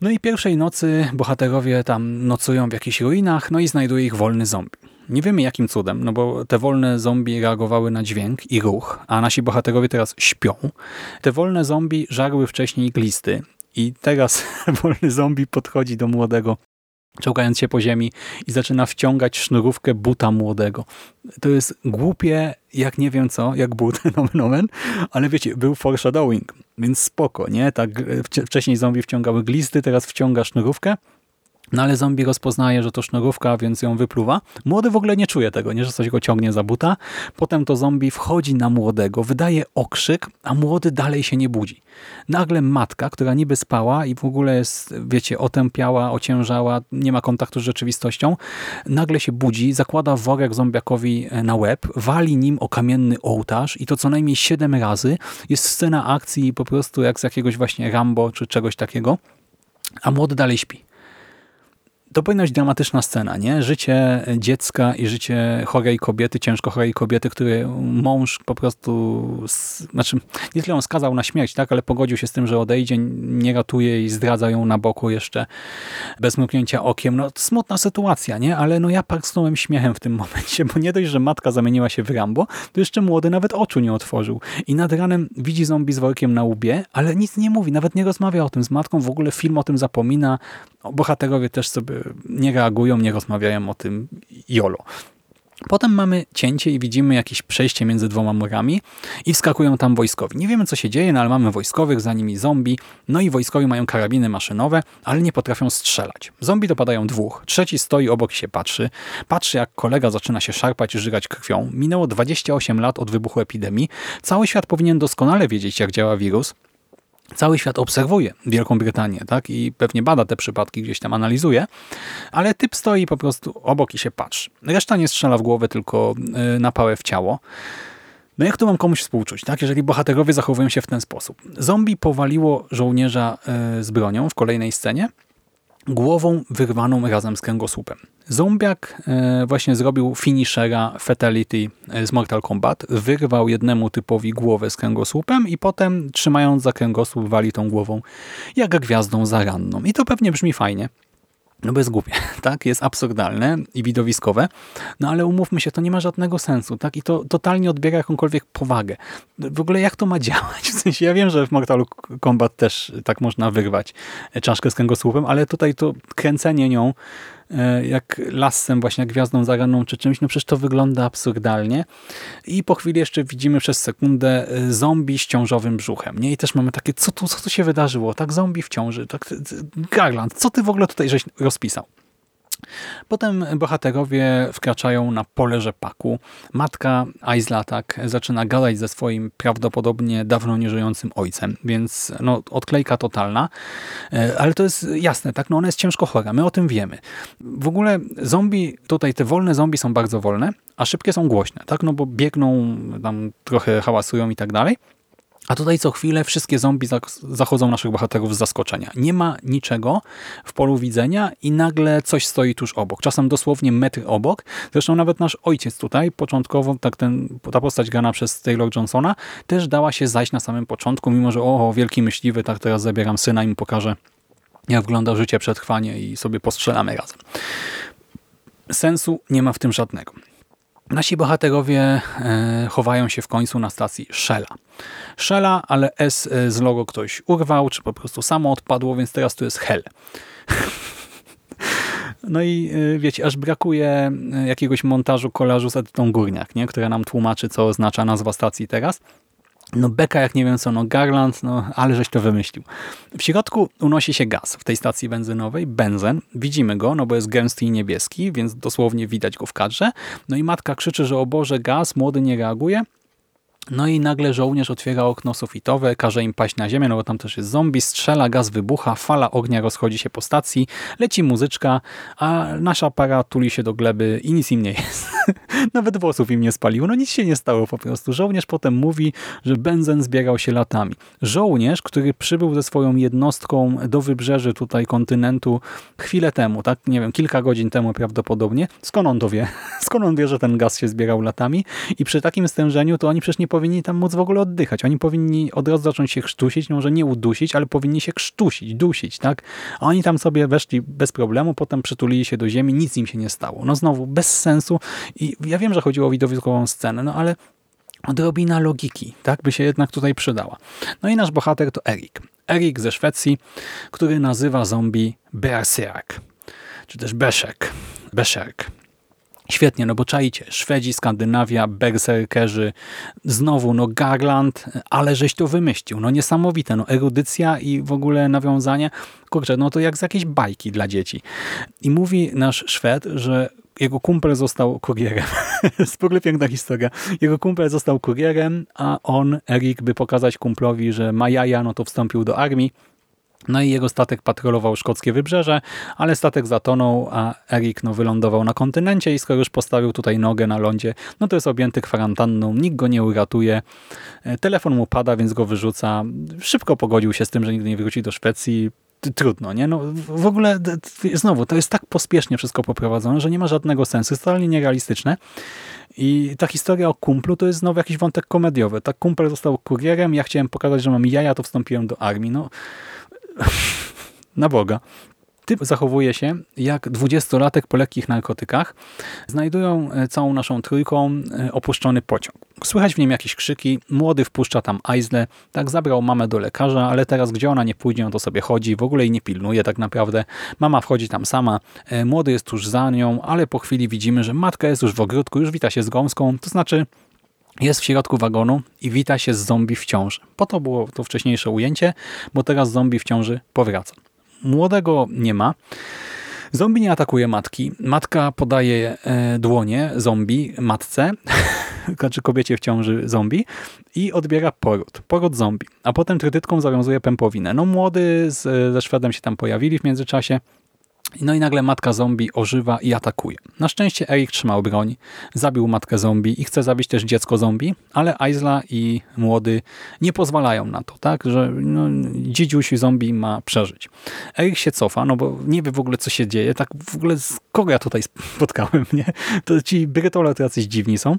No i pierwszej nocy bohaterowie tam nocują w jakichś ruinach, no i znajduje ich wolny zombie. Nie wiemy jakim cudem, no bo te wolne zombie reagowały na dźwięk i ruch, a nasi bohaterowie teraz śpią. Te wolne zombie żarły wcześniej glisty i teraz wolny zombie podchodzi do młodego, czołgając się po ziemi i zaczyna wciągać sznurówkę buta młodego. To jest głupie, jak nie wiem co, jak but, nomen omen, ale wiecie, był foreshadowing, więc spoko, nie? Tak wcześniej zombie wciągały glisty, teraz wciąga sznurówkę no ale zombie rozpoznaje, że to sznurówka, więc ją wypluwa. Młody w ogóle nie czuje tego, nie, że coś go ciągnie za buta. Potem to zombie wchodzi na młodego, wydaje okrzyk, a młody dalej się nie budzi. Nagle matka, która niby spała i w ogóle jest, wiecie, otępiała, ociężała, nie ma kontaktu z rzeczywistością, nagle się budzi, zakłada worek zombiakowi na łeb, wali nim o kamienny ołtarz i to co najmniej siedem razy. Jest scena akcji po prostu jak z jakiegoś właśnie Rambo czy czegoś takiego, a młody dalej śpi to powinna być dramatyczna scena, nie? Życie dziecka i życie chorej kobiety, ciężko chorej kobiety, który mąż po prostu, znaczy nie tyle on skazał na śmierć, tak, ale pogodził się z tym, że odejdzie, nie ratuje i zdradza ją na boku jeszcze bez mrugnięcia okiem. No smutna sytuacja, nie? Ale no ja parsknąłem śmiechem w tym momencie, bo nie dość, że matka zamieniła się w Rambo, to jeszcze młody nawet oczu nie otworzył. I nad ranem widzi zombie z workiem na łbie, ale nic nie mówi, nawet nie rozmawia o tym z matką, w ogóle film o tym zapomina, bohaterowie też sobie nie reagują, nie rozmawiają o tym jolo. Potem mamy cięcie i widzimy jakieś przejście między dwoma murami i wskakują tam wojskowi. Nie wiemy co się dzieje, no ale mamy wojskowych, za nimi zombie, no i wojskowi mają karabiny maszynowe, ale nie potrafią strzelać. Zombie dopadają dwóch, trzeci stoi obok się patrzy. Patrzy jak kolega zaczyna się szarpać i żygać krwią. Minęło 28 lat od wybuchu epidemii. Cały świat powinien doskonale wiedzieć jak działa wirus, Cały świat obserwuje Wielką Brytanię tak? i pewnie bada te przypadki, gdzieś tam analizuje, ale typ stoi po prostu obok i się patrzy. Reszta nie strzela w głowę, tylko y, na pałę w ciało. No jak tu mam komuś współczuć, tak? jeżeli bohaterowie zachowują się w ten sposób? Zombie powaliło żołnierza y, z bronią w kolejnej scenie, głową wyrwaną razem z kręgosłupem. Zombiak e, właśnie zrobił finishera Fatality e, z Mortal Kombat, wyrwał jednemu typowi głowę z kręgosłupem i potem trzymając za kręgosłup wali tą głową jak gwiazdą zaranną. I to pewnie brzmi fajnie, no bo jest głupie, tak? Jest absurdalne i widowiskowe, no ale umówmy się, to nie ma żadnego sensu, tak? I to totalnie odbiera jakąkolwiek powagę. W ogóle jak to ma działać? W sensie ja wiem, że w Mortal Kombat też tak można wyrwać czaszkę z kręgosłupem, ale tutaj to kręcenie nią E, jak lasem, właśnie jak gwiazdą zaganą czy czymś, no przecież to wygląda absurdalnie. I po chwili jeszcze widzimy przez sekundę e, zombie z ciążowym brzuchem. Nie? I też mamy takie, co tu, co tu się wydarzyło? Tak, zombie w ciąży. Tak, Garland, co ty w ogóle tutaj żeś rozpisał? Potem bohaterowie wkraczają na pole rzepaku. Matka Aizla tak zaczyna gadać ze swoim prawdopodobnie dawno nieżyjącym ojcem, więc no, odklejka totalna. E, ale to jest jasne, tak? No ona jest ciężko chora, my o tym wiemy. W ogóle zombie, tutaj te wolne zombie są bardzo wolne, a szybkie są głośne, tak? No bo biegną, tam trochę hałasują i tak dalej. A tutaj co chwilę wszystkie zombie zachodzą naszych bohaterów z zaskoczenia. Nie ma niczego w polu widzenia i nagle coś stoi tuż obok. Czasem dosłownie metr obok. Zresztą nawet nasz ojciec tutaj, początkowo tak ten, ta postać grana przez Taylor Johnsona, też dała się zajść na samym początku, mimo że o, wielki myśliwy, tak teraz zabieram syna i mu pokażę, jak wygląda życie przetrwanie i sobie postrzelamy razem. Sensu nie ma w tym żadnego. Nasi bohaterowie e, chowają się w końcu na stacji Shella. Shella, ale S e, z logo ktoś urwał, czy po prostu samo odpadło, więc teraz tu jest Hell. No i y, wiecie, aż brakuje jakiegoś montażu kolażu z Edytą Górniak, nie? która nam tłumaczy, co oznacza nazwa stacji teraz. No beka jak nie wiem co, no Garland, no ale żeś to wymyślił. W środku unosi się gaz w tej stacji benzynowej, benzen. Widzimy go, no bo jest gęsty i niebieski, więc dosłownie widać go w kadrze. No i matka krzyczy, że o Boże gaz, młody nie reaguje. No i nagle żołnierz otwiera okno sufitowe, każe im paść na ziemię, no bo tam też jest zombie, strzela, gaz wybucha, fala ognia rozchodzi się po stacji, leci muzyczka, a nasza para tuli się do gleby i nic im nie jest. Nawet włosów im nie spaliło, no nic się nie stało po prostu. Żołnierz potem mówi, że benzen zbierał się latami. Żołnierz, który przybył ze swoją jednostką do wybrzeży tutaj kontynentu chwilę temu, tak, nie wiem, kilka godzin temu prawdopodobnie, skąd on to wie? Skąd on wie, że ten gaz się zbierał latami? I przy takim stężeniu to oni przecież nie powinni tam móc w ogóle oddychać. Oni powinni od razu zacząć się krztusić, może nie udusić, ale powinni się krztusić, dusić, tak? A oni tam sobie weszli bez problemu, potem przytulili się do ziemi, nic im się nie stało. No znowu, bez sensu i ja wiem, że chodziło o widowiskową scenę, no ale odrobina logiki, tak, by się jednak tutaj przydała. No i nasz bohater to Erik. Erik ze Szwecji, który nazywa zombie Berserk, czy też Beszek. Beszerk. Świetnie, no bo czajcie, Szwedzi, Skandynawia, berserkerzy, znowu no Garland, ale żeś to wymyślił, no niesamowite, no erudycja i w ogóle nawiązanie, kurczę, no to jak z jakiejś bajki dla dzieci. I mówi nasz Szwed, że jego kumpel został kurierem. w ogóle piękna historia. Jego kumpel został kurierem, a on, Erik, by pokazać kumplowi, że ma jaja, no to wstąpił do armii. No i jego statek patrolował szkockie wybrzeże, ale statek zatonął, a Erik no, wylądował na kontynencie i skoro już postawił tutaj nogę na lądzie, no to jest objęty kwarantanną, nikt go nie uratuje. E, telefon mu pada, więc go wyrzuca. Szybko pogodził się z tym, że nigdy nie wróci do Szwecji trudno, nie? No, w ogóle znowu, to jest tak pospiesznie wszystko poprowadzone, że nie ma żadnego sensu, jest totalnie nierealistyczne. I ta historia o kumplu to jest znowu jakiś wątek komediowy. Tak kumpel został kurierem, ja chciałem pokazać, że mam jaja, to wstąpiłem do armii. No, na Boga. Typ zachowuje się jak dwudziestolatek po lekkich narkotykach. Znajdują e, całą naszą trójką e, opuszczony pociąg. Słychać w nim jakieś krzyki. Młody wpuszcza tam Aizle. Tak zabrał mamę do lekarza, ale teraz gdzie ona nie pójdzie, on to sobie chodzi. W ogóle jej nie pilnuje tak naprawdę. Mama wchodzi tam sama. E, młody jest tuż za nią, ale po chwili widzimy, że matka jest już w ogródku, już wita się z gąską. To znaczy jest w środku wagonu i wita się z zombie w ciąży. Po to było to wcześniejsze ujęcie, bo teraz zombie w ciąży powraca. Młodego nie ma. Zombie nie atakuje matki. Matka podaje e, dłonie zombie matce, znaczy kobiecie w ciąży zombie i odbiera poród. Poród zombie. A potem trytytką zawiązuje pępowinę. No młody z, ze Szwedem się tam pojawili w międzyczasie. No i nagle matka zombie ożywa i atakuje. Na szczęście Erik trzymał broń, zabił matkę zombie i chce zabić też dziecko zombie, ale Aizla i młody nie pozwalają na to, tak, że no, zombie ma przeżyć. Erik się cofa, no bo nie wie w ogóle co się dzieje, tak w ogóle z kogo ja tutaj spotkałem, nie? To ci brytole to jacyś dziwni są.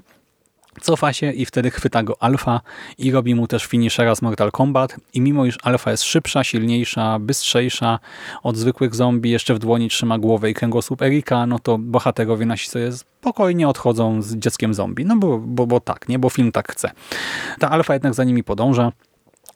Cofa się i wtedy chwyta go Alfa i robi mu też finishera z Mortal Kombat i mimo iż Alfa jest szybsza, silniejsza, bystrzejsza od zwykłych zombie, jeszcze w dłoni trzyma głowę i kręgosłup Erika, no to bohaterowie nasi sobie spokojnie odchodzą z dzieckiem zombie. No bo, bo, bo tak, nie? Bo film tak chce. Ta Alfa jednak za nimi podąża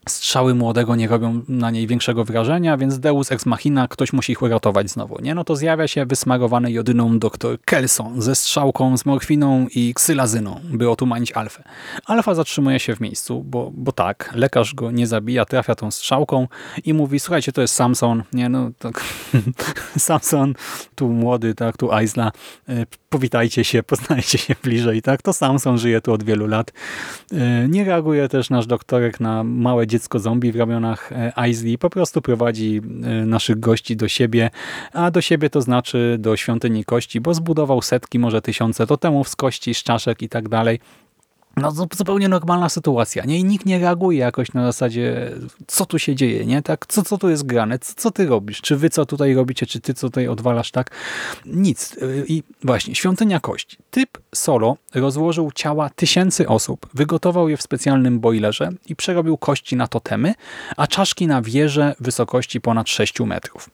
strzały młodego nie robią na niej większego wrażenia, więc Deus Ex Machina, ktoś musi ich uratować znowu. Nie? No to zjawia się wysmarowany jodyną dr Kelson ze strzałką, z morfiną i ksylazyną, by otumanić Alfę. Alfa zatrzymuje się w miejscu, bo, bo tak, lekarz go nie zabija, trafia tą strzałką i mówi, słuchajcie, to jest Samson, nie no, tak, Samson, tu młody, tak, tu Aizla, e, powitajcie się, poznajcie się bliżej, tak, to Samson żyje tu od wielu lat. E, nie reaguje też nasz doktorek na małe dziecko zombie w ramionach e, Aisley po prostu prowadzi e, naszych gości do siebie, a do siebie to znaczy do świątyni kości, bo zbudował setki, może tysiące totemów z kości, z czaszek i tak dalej. No zupełnie normalna sytuacja, nie? I nikt nie reaguje jakoś na zasadzie, co tu się dzieje, nie? Tak, co, co tu jest grane? Co, co ty robisz? Czy wy co tutaj robicie? Czy ty co tutaj odwalasz, tak? Nic. I właśnie, świątynia kości. Typ solo rozłożył ciała tysięcy osób, wygotował je w specjalnym boilerze i przerobił kości na totemy, a czaszki na wieże wysokości ponad 6 metrów.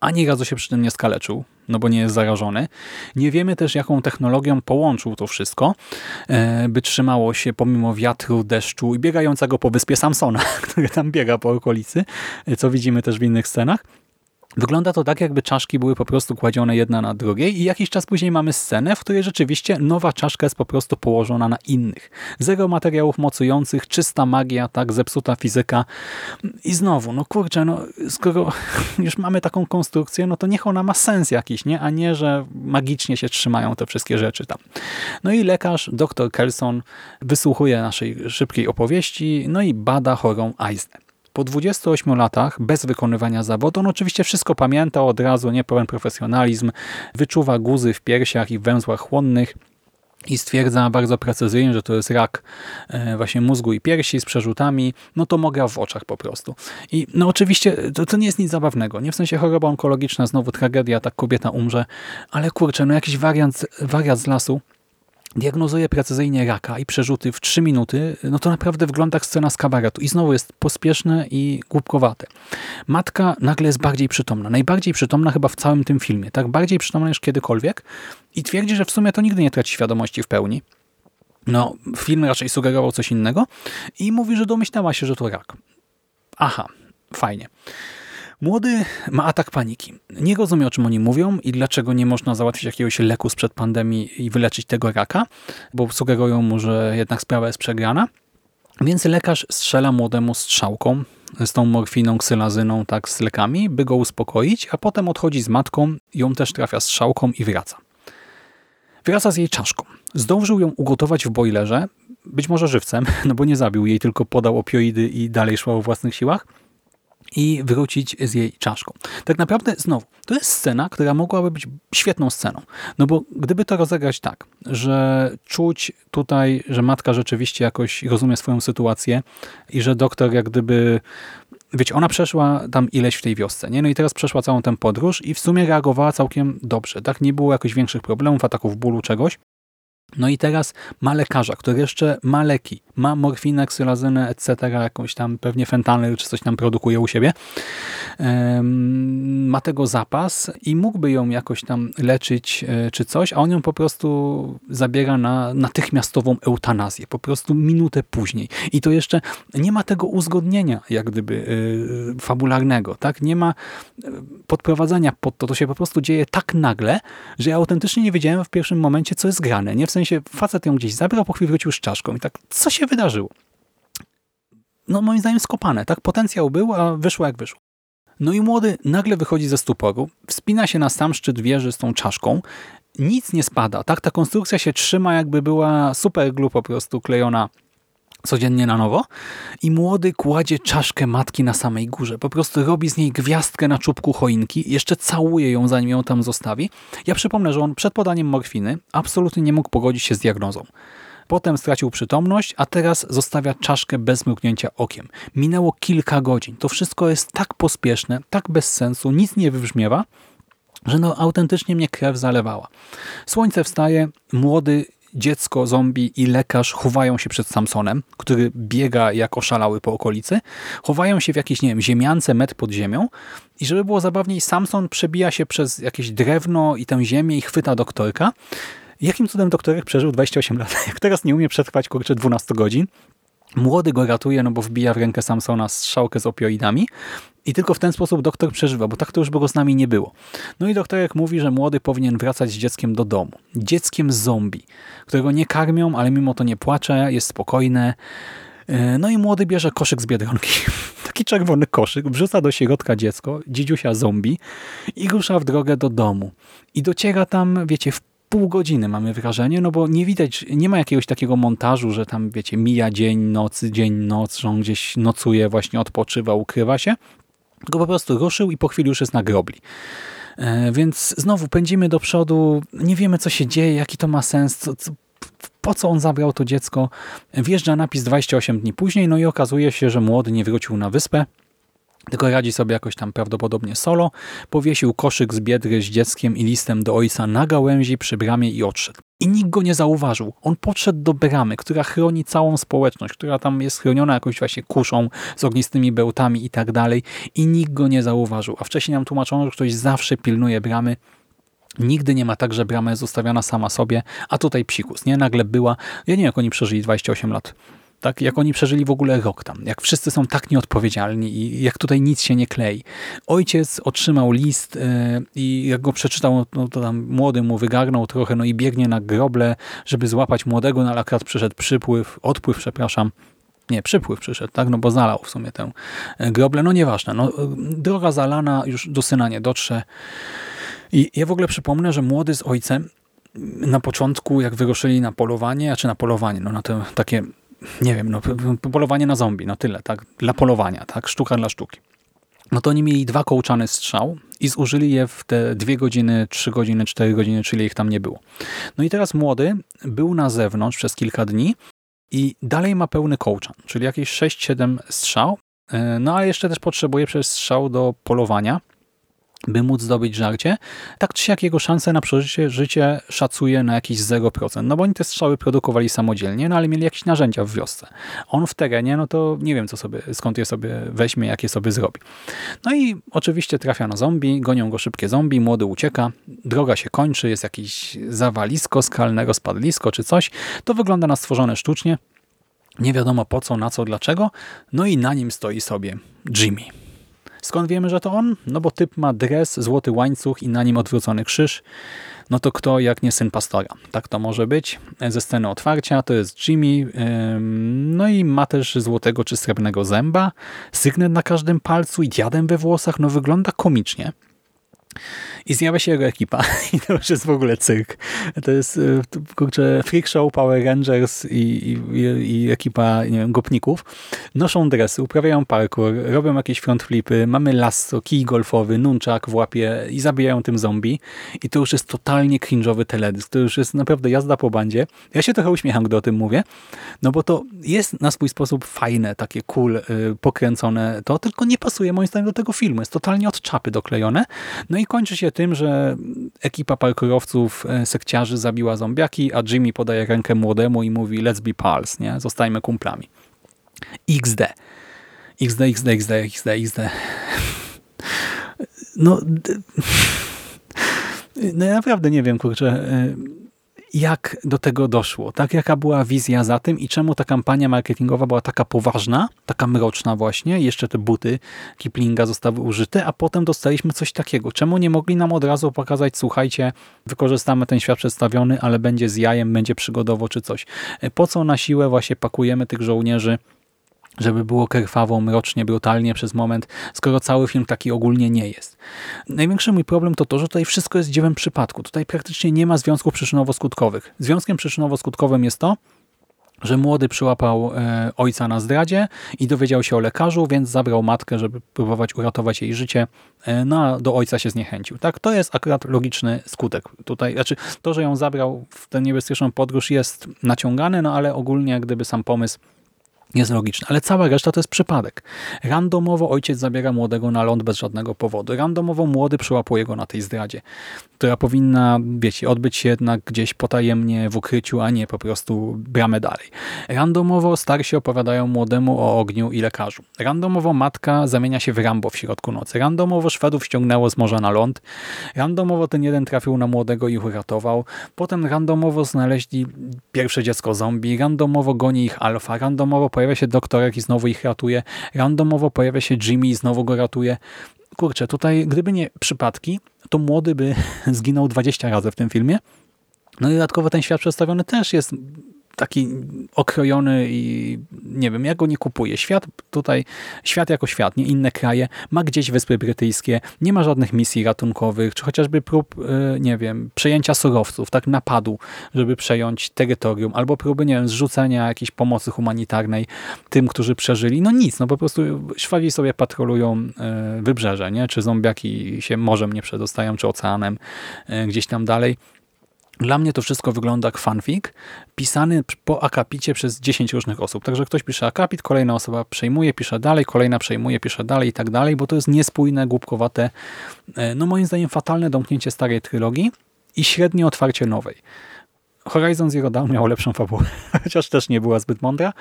Ani razu się przy tym nie skaleczył, no bo nie jest zarażony. Nie wiemy też, jaką technologią połączył to wszystko, e, by trzymało się pomimo wiatru, deszczu i biegającego po wyspie Samsona, który tam biega po okolicy, e, co widzimy też w innych scenach. Wygląda to tak, jakby czaszki były po prostu kładzione jedna na drugiej i jakiś czas później mamy scenę, w której rzeczywiście nowa czaszka jest po prostu położona na innych. Zero materiałów mocujących, czysta magia, tak, zepsuta fizyka. I znowu, no kurczę, no skoro już mamy taką konstrukcję, no to niech ona ma sens jakiś, nie? A nie, że magicznie się trzymają te wszystkie rzeczy tam. No i lekarz, dr Kelson, wysłuchuje naszej szybkiej opowieści, no i bada chorą Eisner. Po 28 latach bez wykonywania zawodu, on oczywiście wszystko pamięta od razu, nie pełen profesjonalizm, wyczuwa guzy w piersiach i węzłach chłonnych i stwierdza bardzo precyzyjnie, że to jest rak e, właśnie mózgu i piersi z przerzutami, no to mogę w oczach po prostu. I no oczywiście to, to nie jest nic zabawnego, nie w sensie choroba onkologiczna, znowu tragedia, tak kobieta umrze, ale kurczę, no jakiś wariant, wariat z lasu diagnozuje precyzyjnie raka i przerzuty w 3 minuty, no to naprawdę wygląda jak scena z kabaretu. I znowu jest pospieszne i głupkowate. Matka nagle jest bardziej przytomna. Najbardziej przytomna chyba w całym tym filmie. Tak bardziej przytomna niż kiedykolwiek. I twierdzi, że w sumie to nigdy nie traci świadomości w pełni. No, film raczej sugerował coś innego. I mówi, że domyślała się, że to rak. Aha, fajnie. Młody ma atak paniki. Nie rozumie, o czym oni mówią i dlaczego nie można załatwić jakiegoś leku sprzed pandemii i wyleczyć tego raka, bo sugerują mu, że jednak sprawa jest przegrana. Więc lekarz strzela młodemu strzałką z tą morfiną, ksylazyną, tak z lekami, by go uspokoić, a potem odchodzi z matką, ją też trafia strzałką i wraca. Wraca z jej czaszką. Zdążył ją ugotować w bojlerze, być może żywcem, no bo nie zabił jej, tylko podał opioidy i dalej szła o własnych siłach i wrócić z jej czaszką. Tak naprawdę znowu, to jest scena, która mogłaby być świetną sceną. No bo gdyby to rozegrać tak, że czuć tutaj, że matka rzeczywiście jakoś rozumie swoją sytuację i że doktor jak gdyby wiecie, ona przeszła tam ileś w tej wiosce, nie? No i teraz przeszła całą tę podróż i w sumie reagowała całkiem dobrze, tak? Nie było jakoś większych problemów, ataków bólu, czegoś. No i teraz ma lekarza, który jeszcze ma leki, ma morfinę, ksylazynę, etc., jakąś tam pewnie fentanyl czy coś tam produkuje u siebie. Ma tego zapas i mógłby ją jakoś tam leczyć e, czy coś, a on ją po prostu zabiera na natychmiastową eutanazję, po prostu minutę później. I to jeszcze nie ma tego uzgodnienia jak gdyby e, fabularnego, tak? Nie ma e, podprowadzania pod to, to się po prostu dzieje tak nagle, że ja autentycznie nie wiedziałem w pierwszym momencie, co jest grane, nie? W sensie facet ją gdzieś zabrał, po chwili wrócił z czaszką i tak, co się wydarzyło? No moim zdaniem skopane, tak? Potencjał był, a wyszło jak wyszło. No i młody nagle wychodzi ze stuporu, wspina się na sam szczyt wieży z tą czaszką, nic nie spada, tak? Ta konstrukcja się trzyma jakby była super glue po prostu klejona codziennie na nowo i młody kładzie czaszkę matki na samej górze. Po prostu robi z niej gwiazdkę na czubku choinki, jeszcze całuje ją, zanim ją tam zostawi. Ja przypomnę, że on przed podaniem morfiny absolutnie nie mógł pogodzić się z diagnozą. Potem stracił przytomność, a teraz zostawia czaszkę bez mrugnięcia okiem. Minęło kilka godzin. To wszystko jest tak pospieszne, tak bez sensu, nic nie wybrzmiewa, że no autentycznie mnie krew zalewała. Słońce wstaje, młody dziecko, zombie i lekarz chowają się przed Samsonem, który biega jak oszalały po okolicy. Chowają się w jakiejś, nie wiem, ziemiance, metr pod ziemią i żeby było zabawniej, Samson przebija się przez jakieś drewno i tę ziemię i chwyta doktorka. Jakim cudem doktorek przeżył 28 lat? Jak teraz nie umie przetrwać, kurczę, 12 godzin. Młody go ratuje, no bo wbija w rękę Samsona strzałkę z opioidami i tylko w ten sposób doktor przeżywa, bo tak to już by go z nami nie było. No i doktorek mówi, że młody powinien wracać z dzieckiem do domu. Dzieckiem zombie, którego nie karmią, ale mimo to nie płacze, jest spokojne. E, no i młody bierze koszyk z Biedronki. Taki czerwony koszyk, wrzuca do środka dziecko, dzidziusia zombie i rusza w drogę do domu. I dociera tam, wiecie, w pół godziny mamy wrażenie, no bo nie widać, nie ma jakiegoś takiego montażu, że tam, wiecie, mija dzień, noc, dzień, noc, że on gdzieś nocuje, właśnie odpoczywa, ukrywa się. Tylko po prostu ruszył i po chwili już jest na grobli. E, więc znowu pędzimy do przodu, nie wiemy co się dzieje, jaki to ma sens, co, co, po co on zabrał to dziecko. Wjeżdża napis 28 dni później, no i okazuje się, że młody nie wrócił na wyspę, tylko radzi sobie jakoś tam prawdopodobnie solo. Powiesił koszyk z biedry z dzieckiem i listem do ojca na gałęzi przy bramie i odszedł. I nikt go nie zauważył. On podszedł do bramy, która chroni całą społeczność, która tam jest chroniona jakąś właśnie kuszą z ognistymi bełtami i tak dalej. I nikt go nie zauważył. A wcześniej nam tłumaczono, że ktoś zawsze pilnuje bramy. Nigdy nie ma tak, że brama jest zostawiona sama sobie, a tutaj psikus, nie? Nagle była. Ja nie wiem, jak oni przeżyli 28 lat Tak? Jak oni przeżyli w ogóle rok tam. Jak wszyscy są tak nieodpowiedzialni i jak tutaj nic się nie klei. Ojciec otrzymał list yy, i jak go przeczytał, no to tam młody mu wygarnął trochę, no i biegnie na groble, żeby złapać młodego, no ale akurat przyszedł przypływ, odpływ, przepraszam, nie, przypływ przyszedł, tak, no bo zalał w sumie tę e, groblę, no nieważne, no, droga zalana, już do syna nie dotrze. I ja w ogóle przypomnę, że młody z ojcem na początku, jak wyruszyli na polowanie, a czy na polowanie, no na to takie, nie wiem, no polowanie na zombie, no tyle, tak, dla polowania, tak, sztuka dla sztuki. No to oni mieli dwa kołczane strzał i zużyli je w te dwie godziny, trzy godziny, cztery godziny, czyli ich tam nie było. No i teraz młody był na zewnątrz przez kilka dni i dalej ma pełny kołczan, czyli jakieś 6-7 strzał, e, no a jeszcze też potrzebuje przez strzał do polowania, by móc zdobyć żarcie, tak czy siak jego szanse na przeżycie życie szacuje na jakieś 0%, no bo oni te strzały produkowali samodzielnie, no ale mieli jakieś narzędzia w wiosce. On w terenie, no to nie wiem co sobie, skąd je sobie weźmie, jakie sobie zrobi. No i oczywiście trafia na zombie, gonią go szybkie zombie, młody ucieka, droga się kończy, jest jakieś zawalisko skalne, rozpadlisko czy coś, to wygląda na stworzone sztucznie, nie wiadomo po co, na co, dlaczego, no i na nim stoi sobie Jimmy. Skąd wiemy, że to on? No bo typ ma dres, złoty łańcuch i na nim odwrócony krzyż. No to kto jak nie syn pastora? Tak to może być. Ze sceny otwarcia to jest Jimmy, no i ma też złotego czy srebrnego zęba, sygnet na każdym palcu i diadem we włosach. No wygląda komicznie. I zjawia się jego ekipa i to już jest w ogóle cyrk. To jest e, kurczę, Freak Show, Power Rangers i, i, i ekipa nie wiem, gopników. Noszą dresy, uprawiają parkour, robią jakieś front flipy, mamy lasso, kij golfowy, nunchak w łapie i zabijają tym zombie. I to już jest totalnie cringe'owy teledysk. To już jest naprawdę jazda po bandzie. Ja się trochę uśmiecham, gdy o tym mówię, no bo to jest na swój sposób fajne, takie cool, y, pokręcone to, tylko nie pasuje moim zdaniem do tego filmu. Jest totalnie od czapy doklejone. No i kończy się tym, że ekipa parkurowców, e, sekciarzy zabiła zombiaki, a Jimmy podaje rękę młodemu i mówi let's be pals, nie? Zostajmy kumplami. XD. XD, XD, XD, XD, XD. No, no naprawdę nie wiem, kurczę, e, jak do tego doszło, tak? Jaka była wizja za tym i czemu ta kampania marketingowa była taka poważna, taka mroczna właśnie, jeszcze te buty Kiplinga zostały użyte, a potem dostaliśmy coś takiego. Czemu nie mogli nam od razu pokazać, słuchajcie, wykorzystamy ten świat przedstawiony, ale będzie z jajem, będzie przygodowo czy coś. Po co na siłę właśnie pakujemy tych żołnierzy żeby było krwawo, mrocznie, brutalnie przez moment, skoro cały film taki ogólnie nie jest. Największy mój problem to to, że tutaj wszystko jest dziełem przypadku. Tutaj praktycznie nie ma związków przyczynowo-skutkowych. Związkiem przyczynowo-skutkowym jest to, że młody przyłapał e, ojca na zdradzie i dowiedział się o lekarzu, więc zabrał matkę, żeby próbować uratować jej życie, e, no a do ojca się zniechęcił. Tak, To jest akurat logiczny skutek. Tutaj, znaczy to, że ją zabrał w tę niebezpieczną podróż jest naciągane, no ale ogólnie jak gdyby sam pomysł jest logiczne, ale cała reszta to jest przypadek. Randomowo ojciec zabiera młodego na ląd bez żadnego powodu. Randomowo młody przyłapuje go na tej zdradzie, która powinna, wiecie, odbyć się jednak gdzieś potajemnie w ukryciu, a nie po prostu bramę dalej. Randomowo starsi opowiadają młodemu o ogniu i lekarzu. Randomowo matka zamienia się w Rambo w środku nocy. Randomowo Szwedów ściągnęło z morza na ląd. Randomowo ten jeden trafił na młodego i ich uratował. Potem randomowo znaleźli pierwsze dziecko zombie. Randomowo goni ich alfa. Randomowo pojawia się doktorek i znowu ich ratuje. Randomowo pojawia się Jimmy i znowu go ratuje. Kurczę, tutaj gdyby nie przypadki, to młody by zginął 20 razy w tym filmie. No i dodatkowo ten świat przedstawiony też jest taki okrojony i nie wiem, ja go nie kupuję. Świat tutaj, świat jako świat, nie inne kraje, ma gdzieś Wyspy Brytyjskie, nie ma żadnych misji ratunkowych, czy chociażby prób, e, nie wiem, przejęcia surowców, tak napadu, żeby przejąć terytorium, albo próby, nie wiem, zrzucenia jakiejś pomocy humanitarnej tym, którzy przeżyli. No nic, no po prostu Szwawi sobie patrolują e, wybrzeże, nie? Czy zombiaki się morzem nie przedostają, czy oceanem e, gdzieś tam dalej. Dla mnie to wszystko wygląda jak fanfic, pisany po akapicie przez 10 różnych osób. Także ktoś pisze akapit, kolejna osoba przejmuje, pisze dalej, kolejna przejmuje, pisze dalej i tak dalej, bo to jest niespójne, głupkowate, e, no moim zdaniem fatalne domknięcie starej trylogii i średnie otwarcie nowej. Horizon Zero Dawn miał lepszą fabułę, chociaż też nie była zbyt mądra.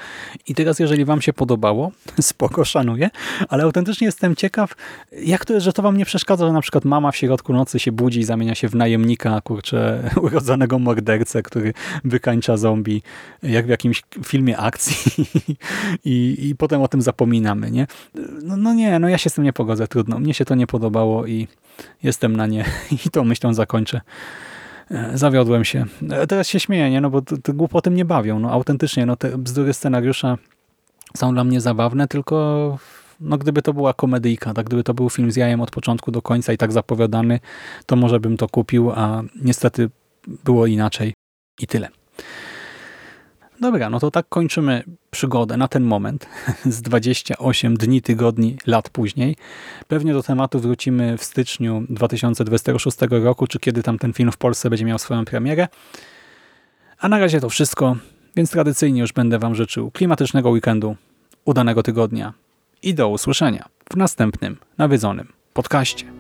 I teraz, jeżeli wam się podobało, spoko, szanuję, ale autentycznie jestem ciekaw, jak to jest, że to wam nie przeszkadza, że na przykład mama w środku nocy się budzi i zamienia się w najemnika, kurczę, urodzonego mordercę, który wykańcza zombie, jak w jakimś filmie akcji i, i potem o tym zapominamy, nie? No, no nie, no ja się z tym nie pogodzę, trudno. Mnie się to nie podobało i jestem na nie i tą myślą zakończę. Zawiodłem się. E, Teraz się śmieję, nie? No bo te głupoty mnie bawią. No autentycznie, no te bzdury scenariusza są dla mnie zabawne, tylko no gdyby to była komedyjka, tak? gdyby to był film z jajem od początku do końca i tak zapowiadany, to może bym to kupił, a niestety było inaczej i tyle. Dobra, no to tak kończymy przygodę na ten moment z 28 dni, tygodni, lat później. Pewnie do tematu wrócimy w styczniu 2026 roku, czy kiedy tam ten film w Polsce będzie miał swoją premierę. A na razie to wszystko, więc tradycyjnie już będę Wam życzył klimatycznego weekendu, udanego tygodnia i do usłyszenia w następnym nawiedzonym podcaście.